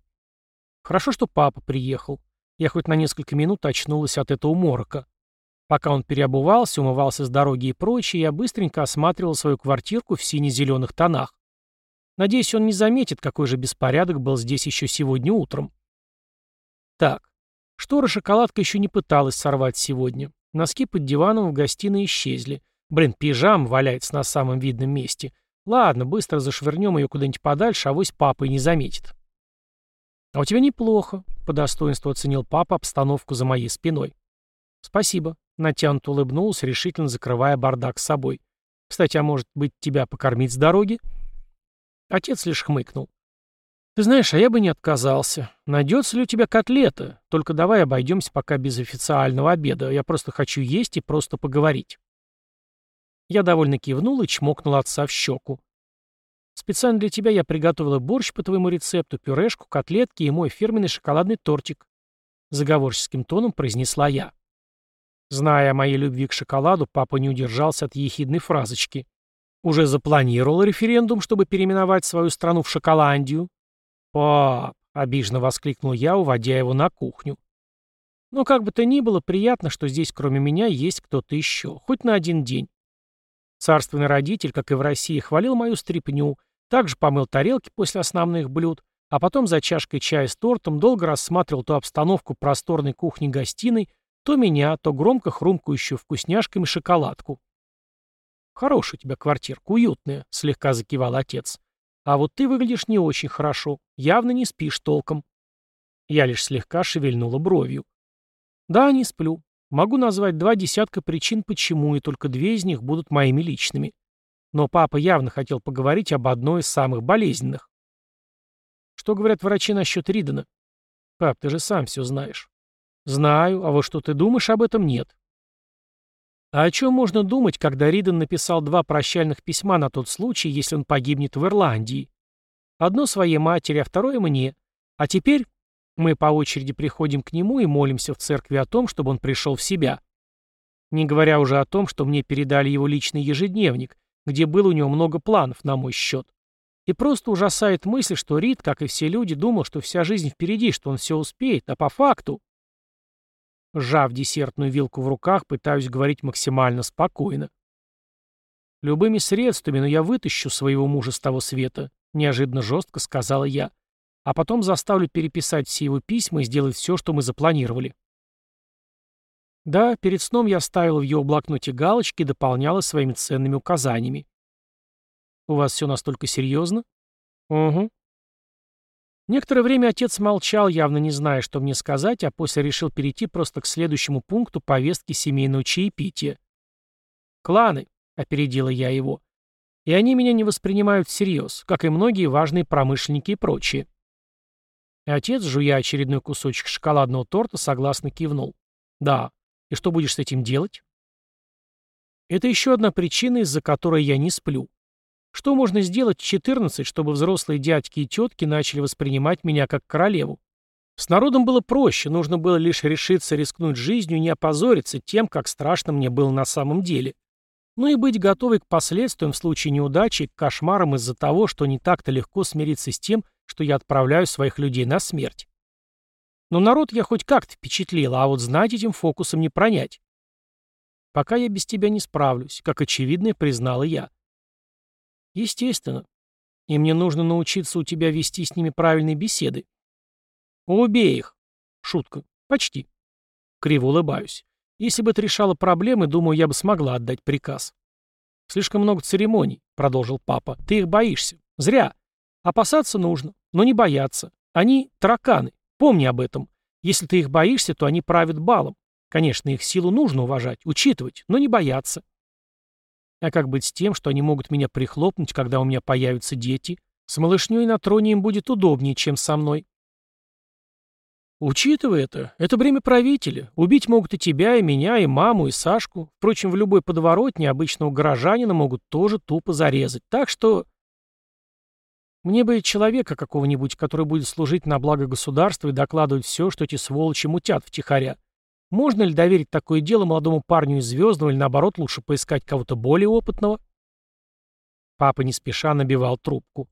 Хорошо, что папа приехал. Я хоть на несколько минут очнулась от этого морока. Пока он переобувался, умывался с дороги и прочее, я быстренько осматривал свою квартирку в сине-зеленых тонах. Надеюсь, он не заметит, какой же беспорядок был здесь еще сегодня утром. Так, шторы шоколадка еще не пыталась сорвать сегодня. Носки под диваном в гостиной исчезли. Блин, пижам валяется на самом видном месте. Ладно, быстро зашвырнем ее куда-нибудь подальше, а авось папа и не заметит. А у тебя неплохо, по достоинству оценил папа обстановку за моей спиной. Спасибо. Натянут улыбнулся, решительно закрывая бардак с собой. «Кстати, а может быть, тебя покормить с дороги?» Отец лишь хмыкнул. «Ты знаешь, а я бы не отказался. Найдется ли у тебя котлета? Только давай обойдемся пока без официального обеда. Я просто хочу есть и просто поговорить». Я довольно кивнул и чмокнул отца в щеку. «Специально для тебя я приготовила борщ по твоему рецепту, пюрешку, котлетки и мой фирменный шоколадный тортик», — заговорческим тоном произнесла я. Зная о моей любви к шоколаду, папа не удержался от ехидной фразочки. «Уже запланировал референдум, чтобы переименовать свою страну в Шоколандию?» «Пап!» — обиженно воскликнул я, уводя его на кухню. Но как бы то ни было, приятно, что здесь кроме меня есть кто-то еще, хоть на один день. Царственный родитель, как и в России, хвалил мою стряпню, также помыл тарелки после основных блюд, а потом за чашкой чая с тортом долго рассматривал ту обстановку просторной кухни-гостиной, то меня, то громко хрумкающую вкусняшками шоколадку. «Хорошая у тебя квартирка, уютная», — слегка закивал отец. «А вот ты выглядишь не очень хорошо, явно не спишь толком». Я лишь слегка шевельнула бровью. «Да, не сплю. Могу назвать два десятка причин, почему, и только две из них будут моими личными. Но папа явно хотел поговорить об одной из самых болезненных. Что говорят врачи насчет Ридена? Пап, ты же сам все знаешь. «Знаю, а вот что ты думаешь об этом, нет». А о чем можно думать, когда Риден написал два прощальных письма на тот случай, если он погибнет в Ирландии? Одно своей матери, а второе мне. А теперь мы по очереди приходим к нему и молимся в церкви о том, чтобы он пришел в себя. Не говоря уже о том, что мне передали его личный ежедневник, где было у него много планов на мой счет. И просто ужасает мысль, что Рид, как и все люди, думал, что вся жизнь впереди, что он все успеет, а по факту... Сжав десертную вилку в руках, пытаюсь говорить максимально спокойно. «Любыми средствами, но я вытащу своего мужа с того света», — неожиданно жестко сказала я. «А потом заставлю переписать все его письма и сделать все, что мы запланировали». Да, перед сном я ставила в его блокноте галочки и дополняла своими ценными указаниями. «У вас все настолько серьезно?» «Угу. Некоторое время отец молчал, явно не зная, что мне сказать, а после решил перейти просто к следующему пункту повестки семейного чаепития. «Кланы», — опередила я его. «И они меня не воспринимают всерьез, как и многие важные промышленники и прочие». И отец, жуя очередной кусочек шоколадного торта, согласно кивнул. «Да. И что будешь с этим делать?» Это еще одна причина, из-за которой я не сплю. Что можно сделать в 14, чтобы взрослые дядьки и тетки начали воспринимать меня как королеву? С народом было проще, нужно было лишь решиться рискнуть жизнью и не опозориться тем, как страшно мне было на самом деле. Ну и быть готовой к последствиям в случае неудачи к кошмарам из-за того, что не так-то легко смириться с тем, что я отправляю своих людей на смерть. Но народ я хоть как-то впечатлила, а вот знать этим фокусом не пронять. Пока я без тебя не справлюсь, как очевидно признала я. Естественно. И мне нужно научиться у тебя вести с ними правильные беседы. Убей их. Шутка. Почти. Криво улыбаюсь. Если бы это решало проблемы, думаю, я бы смогла отдать приказ. Слишком много церемоний, продолжил папа. Ты их боишься. Зря. Опасаться нужно, но не бояться. Они тараканы. Помни об этом. Если ты их боишься, то они правят балом. Конечно, их силу нужно уважать, учитывать, но не бояться. А как быть с тем, что они могут меня прихлопнуть, когда у меня появятся дети? С малышней на троне им будет удобнее, чем со мной. Учитывая это, это бремя правителя. Убить могут и тебя, и меня, и маму, и Сашку. Впрочем, в любой подворотне обычного горожанина могут тоже тупо зарезать. Так что мне бы человека какого-нибудь, который будет служить на благо государства и докладывать все, что эти сволочи мутят втихаря. Можно ли доверить такое дело молодому парню из Звездного или, наоборот, лучше поискать кого-то более опытного? Папа не спеша набивал трубку.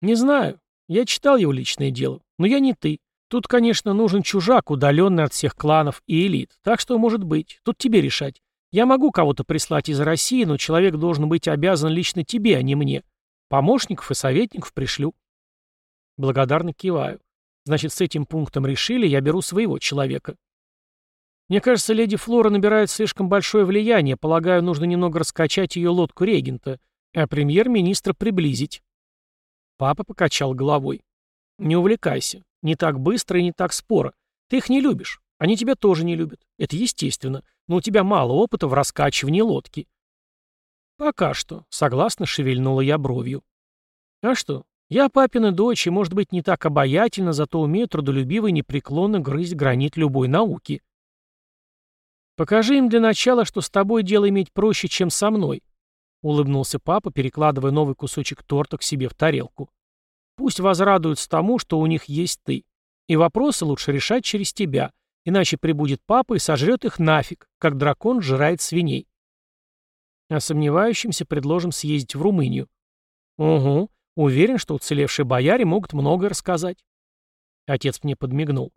«Не знаю. Я читал его личное дело. Но я не ты. Тут, конечно, нужен чужак, удаленный от всех кланов и элит. Так что, может быть, тут тебе решать. Я могу кого-то прислать из России, но человек должен быть обязан лично тебе, а не мне. Помощников и советников пришлю. Благодарно киваю. Значит, с этим пунктом решили, я беру своего человека. Мне кажется, леди Флора набирает слишком большое влияние, полагаю, нужно немного раскачать ее лодку регента, а премьер-министра приблизить. Папа покачал головой. Не увлекайся. Не так быстро и не так споро. Ты их не любишь. Они тебя тоже не любят. Это естественно. Но у тебя мало опыта в раскачивании лодки. «Пока что», — согласно шевельнула я бровью. «А что? Я папина дочь и, может быть, не так обаятельна, зато умею трудолюбиво и непреклонно грызть гранит любой науки. Покажи им для начала, что с тобой дело иметь проще, чем со мной», — улыбнулся папа, перекладывая новый кусочек торта к себе в тарелку. «Пусть возрадуются тому, что у них есть ты. И вопросы лучше решать через тебя, иначе прибудет папа и сожрет их нафиг, как дракон жрает свиней». А сомневающимся предложим съездить в Румынию. Угу. Уверен, что уцелевшие бояре могут многое рассказать. Отец мне подмигнул.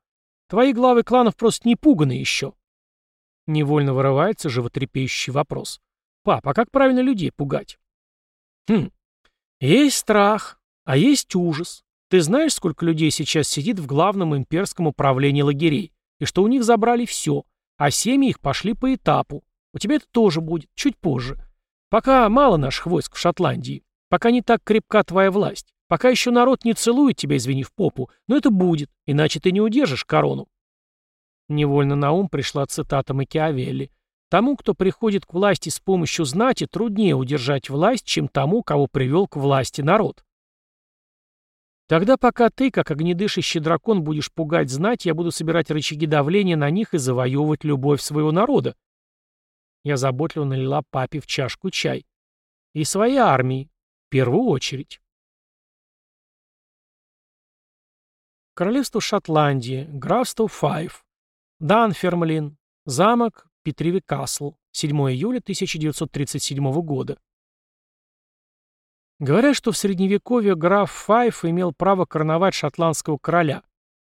Твои главы кланов просто не пуганы еще. Невольно вырывается животрепещущий вопрос. Пап, а как правильно людей пугать? Хм. Есть страх, а есть ужас. Ты знаешь, сколько людей сейчас сидит в главном имперском управлении лагерей, и что у них забрали все, а семьи их пошли по этапу. У тебя это тоже будет, чуть позже. Пока мало наших войск в Шотландии. Пока не так крепка твоя власть. Пока еще народ не целует тебя, извини, в попу. Но это будет, иначе ты не удержишь корону. Невольно на ум пришла цитата Макиавелли. Тому, кто приходит к власти с помощью знати, труднее удержать власть, чем тому, кого привел к власти народ. Тогда пока ты, как огнедышащий дракон, будешь пугать знать, я буду собирать рычаги давления на них и завоевывать любовь своего народа. Я заботливо налила папе в чашку чай. И своей армии. В первую очередь. Королевство Шотландии. Графство Файв. Данфермлин. Замок Петривик Касл. 7 июля 1937 года. Говорят, что в средневековье граф Файф имел право короновать шотландского короля.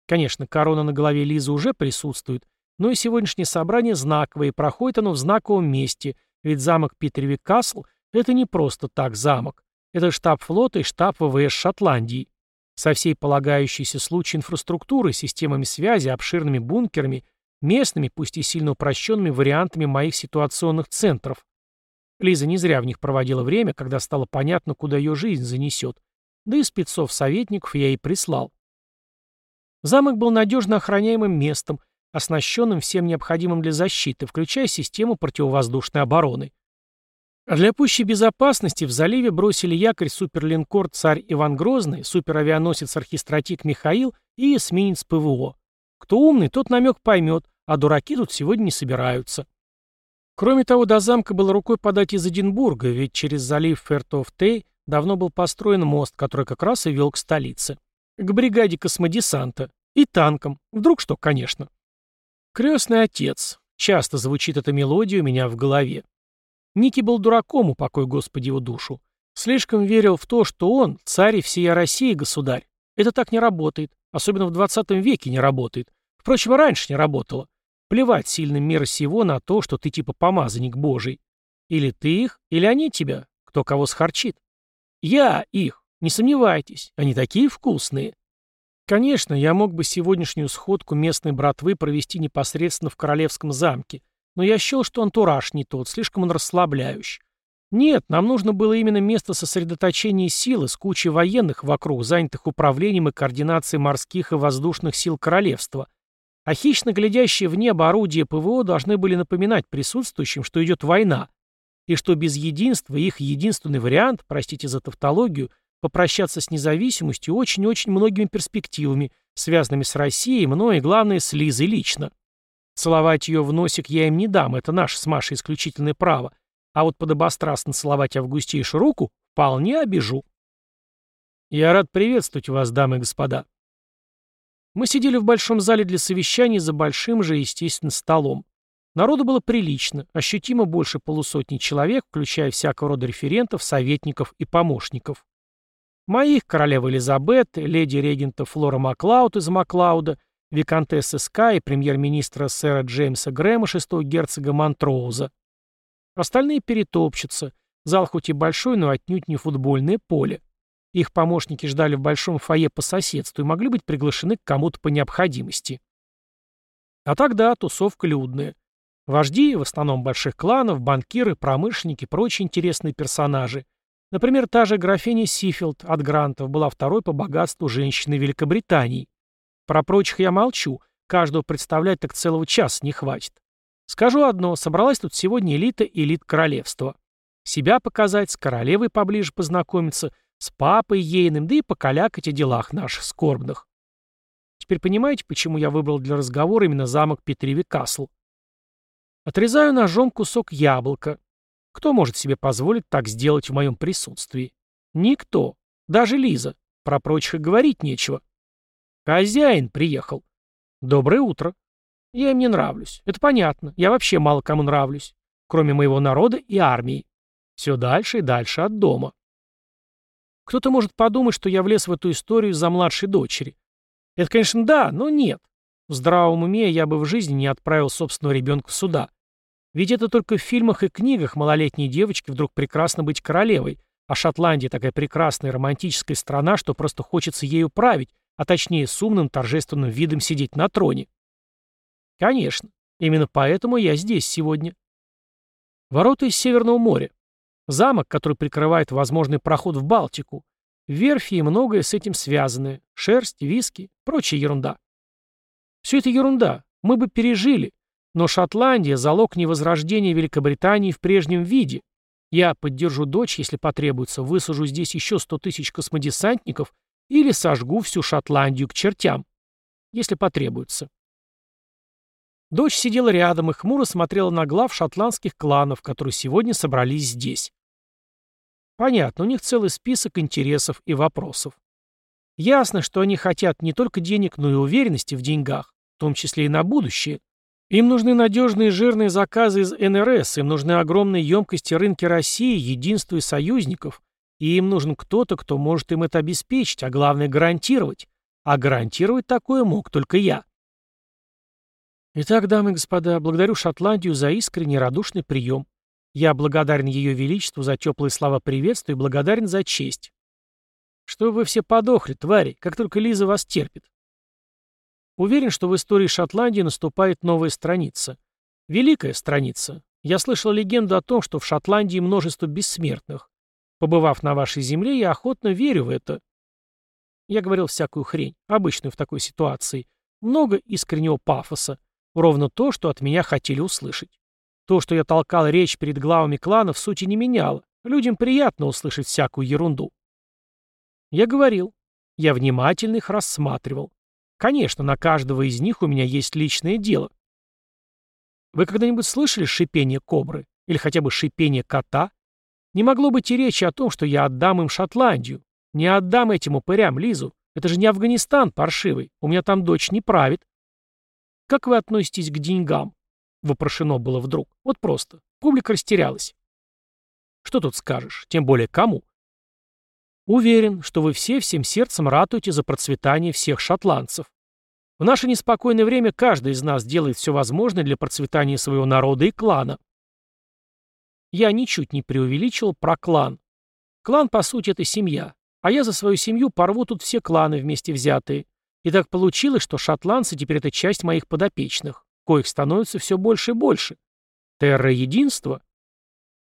Конечно, корона на голове Лизы уже присутствует, но и сегодняшнее собрание знаковое, и проходит оно в знаковом месте, ведь замок Питервик Касл – это не просто так замок. Это штаб флота и штаб ВВС Шотландии. Со всей полагающейся случай инфраструктурой, системами связи, обширными бункерами, местными, пусть и сильно упрощенными вариантами моих ситуационных центров. Лиза не зря в них проводила время, когда стало понятно, куда ее жизнь занесет. Да и спецов-советников я ей прислал. Замок был надежно охраняемым местом, оснащенным всем необходимым для защиты, включая систему противовоздушной обороны. А для пущей безопасности в заливе бросили якорь суперлинкор «Царь Иван Грозный», суперавианосец «Архистратик Михаил» и эсминец ПВО. Кто умный, тот намек поймет, а дураки тут сегодня не собираются. Кроме того, до замка было рукой подать из Эдинбурга, ведь через залив Фертоф-Тей давно был построен мост, который как раз и вел к столице. К бригаде космодесанта. И танкам. Вдруг что, конечно. «Крестный отец». Часто звучит эта мелодия у меня в голове. Ники был дураком, упокой Господи его душу. Слишком верил в то, что он, царь и всея России, государь. Это так не работает. Особенно в 20 веке не работает. Впрочем, раньше не работало. Плевать сильным мира сего на то, что ты типа помазанник Божий. Или ты их, или они тебя, кто кого схарчит. Я их, не сомневайтесь, они такие вкусные. Конечно, я мог бы сегодняшнюю сходку местной братвы провести непосредственно в Королевском замке, но я счел, что антураж не тот, слишком он расслабляющий. Нет, нам нужно было именно место сосредоточения силы с кучей военных вокруг, занятых управлением и координацией морских и воздушных сил королевства – а хищно глядящие в небо орудия ПВО должны были напоминать присутствующим, что идет война, и что без единства их единственный вариант, простите за тавтологию, попрощаться с независимостью очень-очень многими перспективами, связанными с Россией, мной и, главное, с Лизой лично. Целовать ее в носик я им не дам, это наше с Машей исключительное право, а вот подобострастно целовать августейшу руку вполне обижу. Я рад приветствовать вас, дамы и господа. Мы сидели в большом зале для совещаний за большим же, естественно, столом. Народу было прилично, ощутимо больше полусотни человек, включая всякого рода референтов, советников и помощников. Моих королева Элизабет, леди-регента Флора Маклауд из Маклауда, виконтесса Ска и премьер-министра сэра Джеймса Грэма, шестого герцога Монтроуза. Остальные перетопчутся. Зал хоть и большой, но отнюдь не футбольное поле. Их помощники ждали в большом фойе по соседству и могли быть приглашены к кому-то по необходимости. А тогда тусовка людная. Вожди, в основном больших кланов, банкиры, промышленники, прочие интересные персонажи. Например, та же графиня Сифилд от Грантов была второй по богатству женщины Великобритании. Про прочих я молчу, каждого представлять так целого часа не хватит. Скажу одно, собралась тут сегодня элита элит королевства. Себя показать, с королевой поближе познакомиться – с папой ейным, да и покалякать о делах наших скорбных. Теперь понимаете, почему я выбрал для разговора именно замок Петриви Касл? Отрезаю ножом кусок яблока. Кто может себе позволить так сделать в моем присутствии? Никто. Даже Лиза. Про прочих и говорить нечего. Хозяин приехал. Доброе утро. Я им не нравлюсь. Это понятно. Я вообще мало кому нравлюсь. Кроме моего народа и армии. Все дальше и дальше от дома. Кто-то может подумать, что я влез в эту историю из-за младшей дочери. Это, конечно, да, но нет. В здравом уме я бы в жизни не отправил собственного ребенка сюда. Ведь это только в фильмах и книгах малолетней девочки вдруг прекрасно быть королевой, а Шотландия такая прекрасная романтическая страна, что просто хочется ею править, а точнее с умным торжественным видом сидеть на троне. Конечно, именно поэтому я здесь сегодня. Ворота из Северного моря. Замок, который прикрывает возможный проход в Балтику. Верфи и многое с этим связанное. Шерсть, виски, прочая ерунда. Все это ерунда. Мы бы пережили. Но Шотландия – залог невозрождения Великобритании в прежнем виде. Я поддержу дочь, если потребуется, высажу здесь еще сто тысяч космодесантников или сожгу всю Шотландию к чертям, если потребуется. Дочь сидела рядом и хмуро смотрела на глав шотландских кланов, которые сегодня собрались здесь. Понятно, у них целый список интересов и вопросов. Ясно, что они хотят не только денег, но и уверенности в деньгах, в том числе и на будущее. Им нужны надежные жирные заказы из НРС, им нужны огромные емкости рынки России, единства и союзников, и им нужен кто-то, кто может им это обеспечить, а главное гарантировать. А гарантировать такое мог только я. Итак, дамы и господа, благодарю Шотландию за искренний радушный прием. Я благодарен Ее Величеству за теплые слова приветствия и благодарен за честь. Что вы все подохли, твари, как только Лиза вас терпит. Уверен, что в истории Шотландии наступает новая страница. Великая страница. Я слышал легенду о том, что в Шотландии множество бессмертных. Побывав на вашей земле, я охотно верю в это. Я говорил всякую хрень, обычную в такой ситуации. Много искреннего пафоса. Ровно то, что от меня хотели услышать. То, что я толкал речь перед главами кланов, сути не меняло. Людям приятно услышать всякую ерунду. Я говорил. Я внимательно их рассматривал. Конечно, на каждого из них у меня есть личное дело. Вы когда-нибудь слышали шипение кобры? Или хотя бы шипение кота? Не могло быть и речи о том, что я отдам им Шотландию. Не отдам этим упырям Лизу. Это же не Афганистан паршивый. У меня там дочь не правит. Как вы относитесь к деньгам? Вопрошено было вдруг. Вот просто. Публика растерялась. Что тут скажешь? Тем более кому? Уверен, что вы все всем сердцем ратуете за процветание всех шотландцев. В наше неспокойное время каждый из нас делает все возможное для процветания своего народа и клана. Я ничуть не преувеличил про клан. Клан, по сути, это семья. А я за свою семью порву тут все кланы вместе взятые. И так получилось, что шотландцы теперь это часть моих подопечных, коих становится все больше и больше. Терра единство?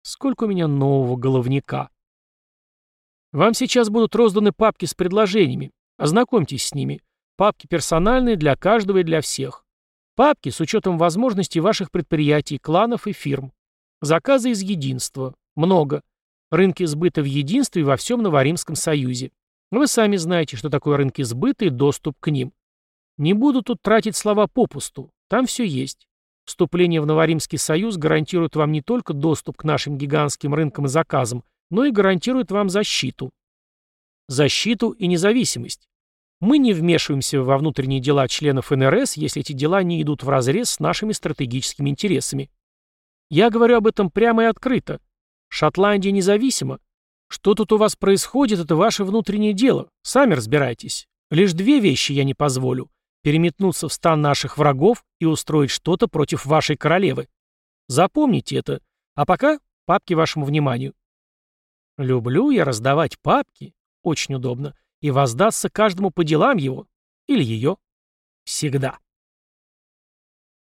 Сколько у меня нового головника. Вам сейчас будут розданы папки с предложениями. Ознакомьтесь с ними. Папки персональные для каждого и для всех. Папки с учетом возможностей ваших предприятий, кланов и фирм. Заказы из единства. Много. Рынки сбыта в единстве во всем Новоримском Союзе. Вы сами знаете, что такое рынки сбыта и доступ к ним. Не буду тут тратить слова попусту. Там все есть. Вступление в Новоримский Союз гарантирует вам не только доступ к нашим гигантским рынкам и заказам, но и гарантирует вам защиту. Защиту и независимость. Мы не вмешиваемся во внутренние дела членов НРС, если эти дела не идут вразрез с нашими стратегическими интересами. Я говорю об этом прямо и открыто. Шотландия независима. Что тут у вас происходит, это ваше внутреннее дело. Сами разбирайтесь. Лишь две вещи я не позволю. Переметнуться в стан наших врагов и устроить что-то против вашей королевы. Запомните это. А пока папки вашему вниманию. Люблю я раздавать папки. Очень удобно. И воздастся каждому по делам его. Или ее. Всегда.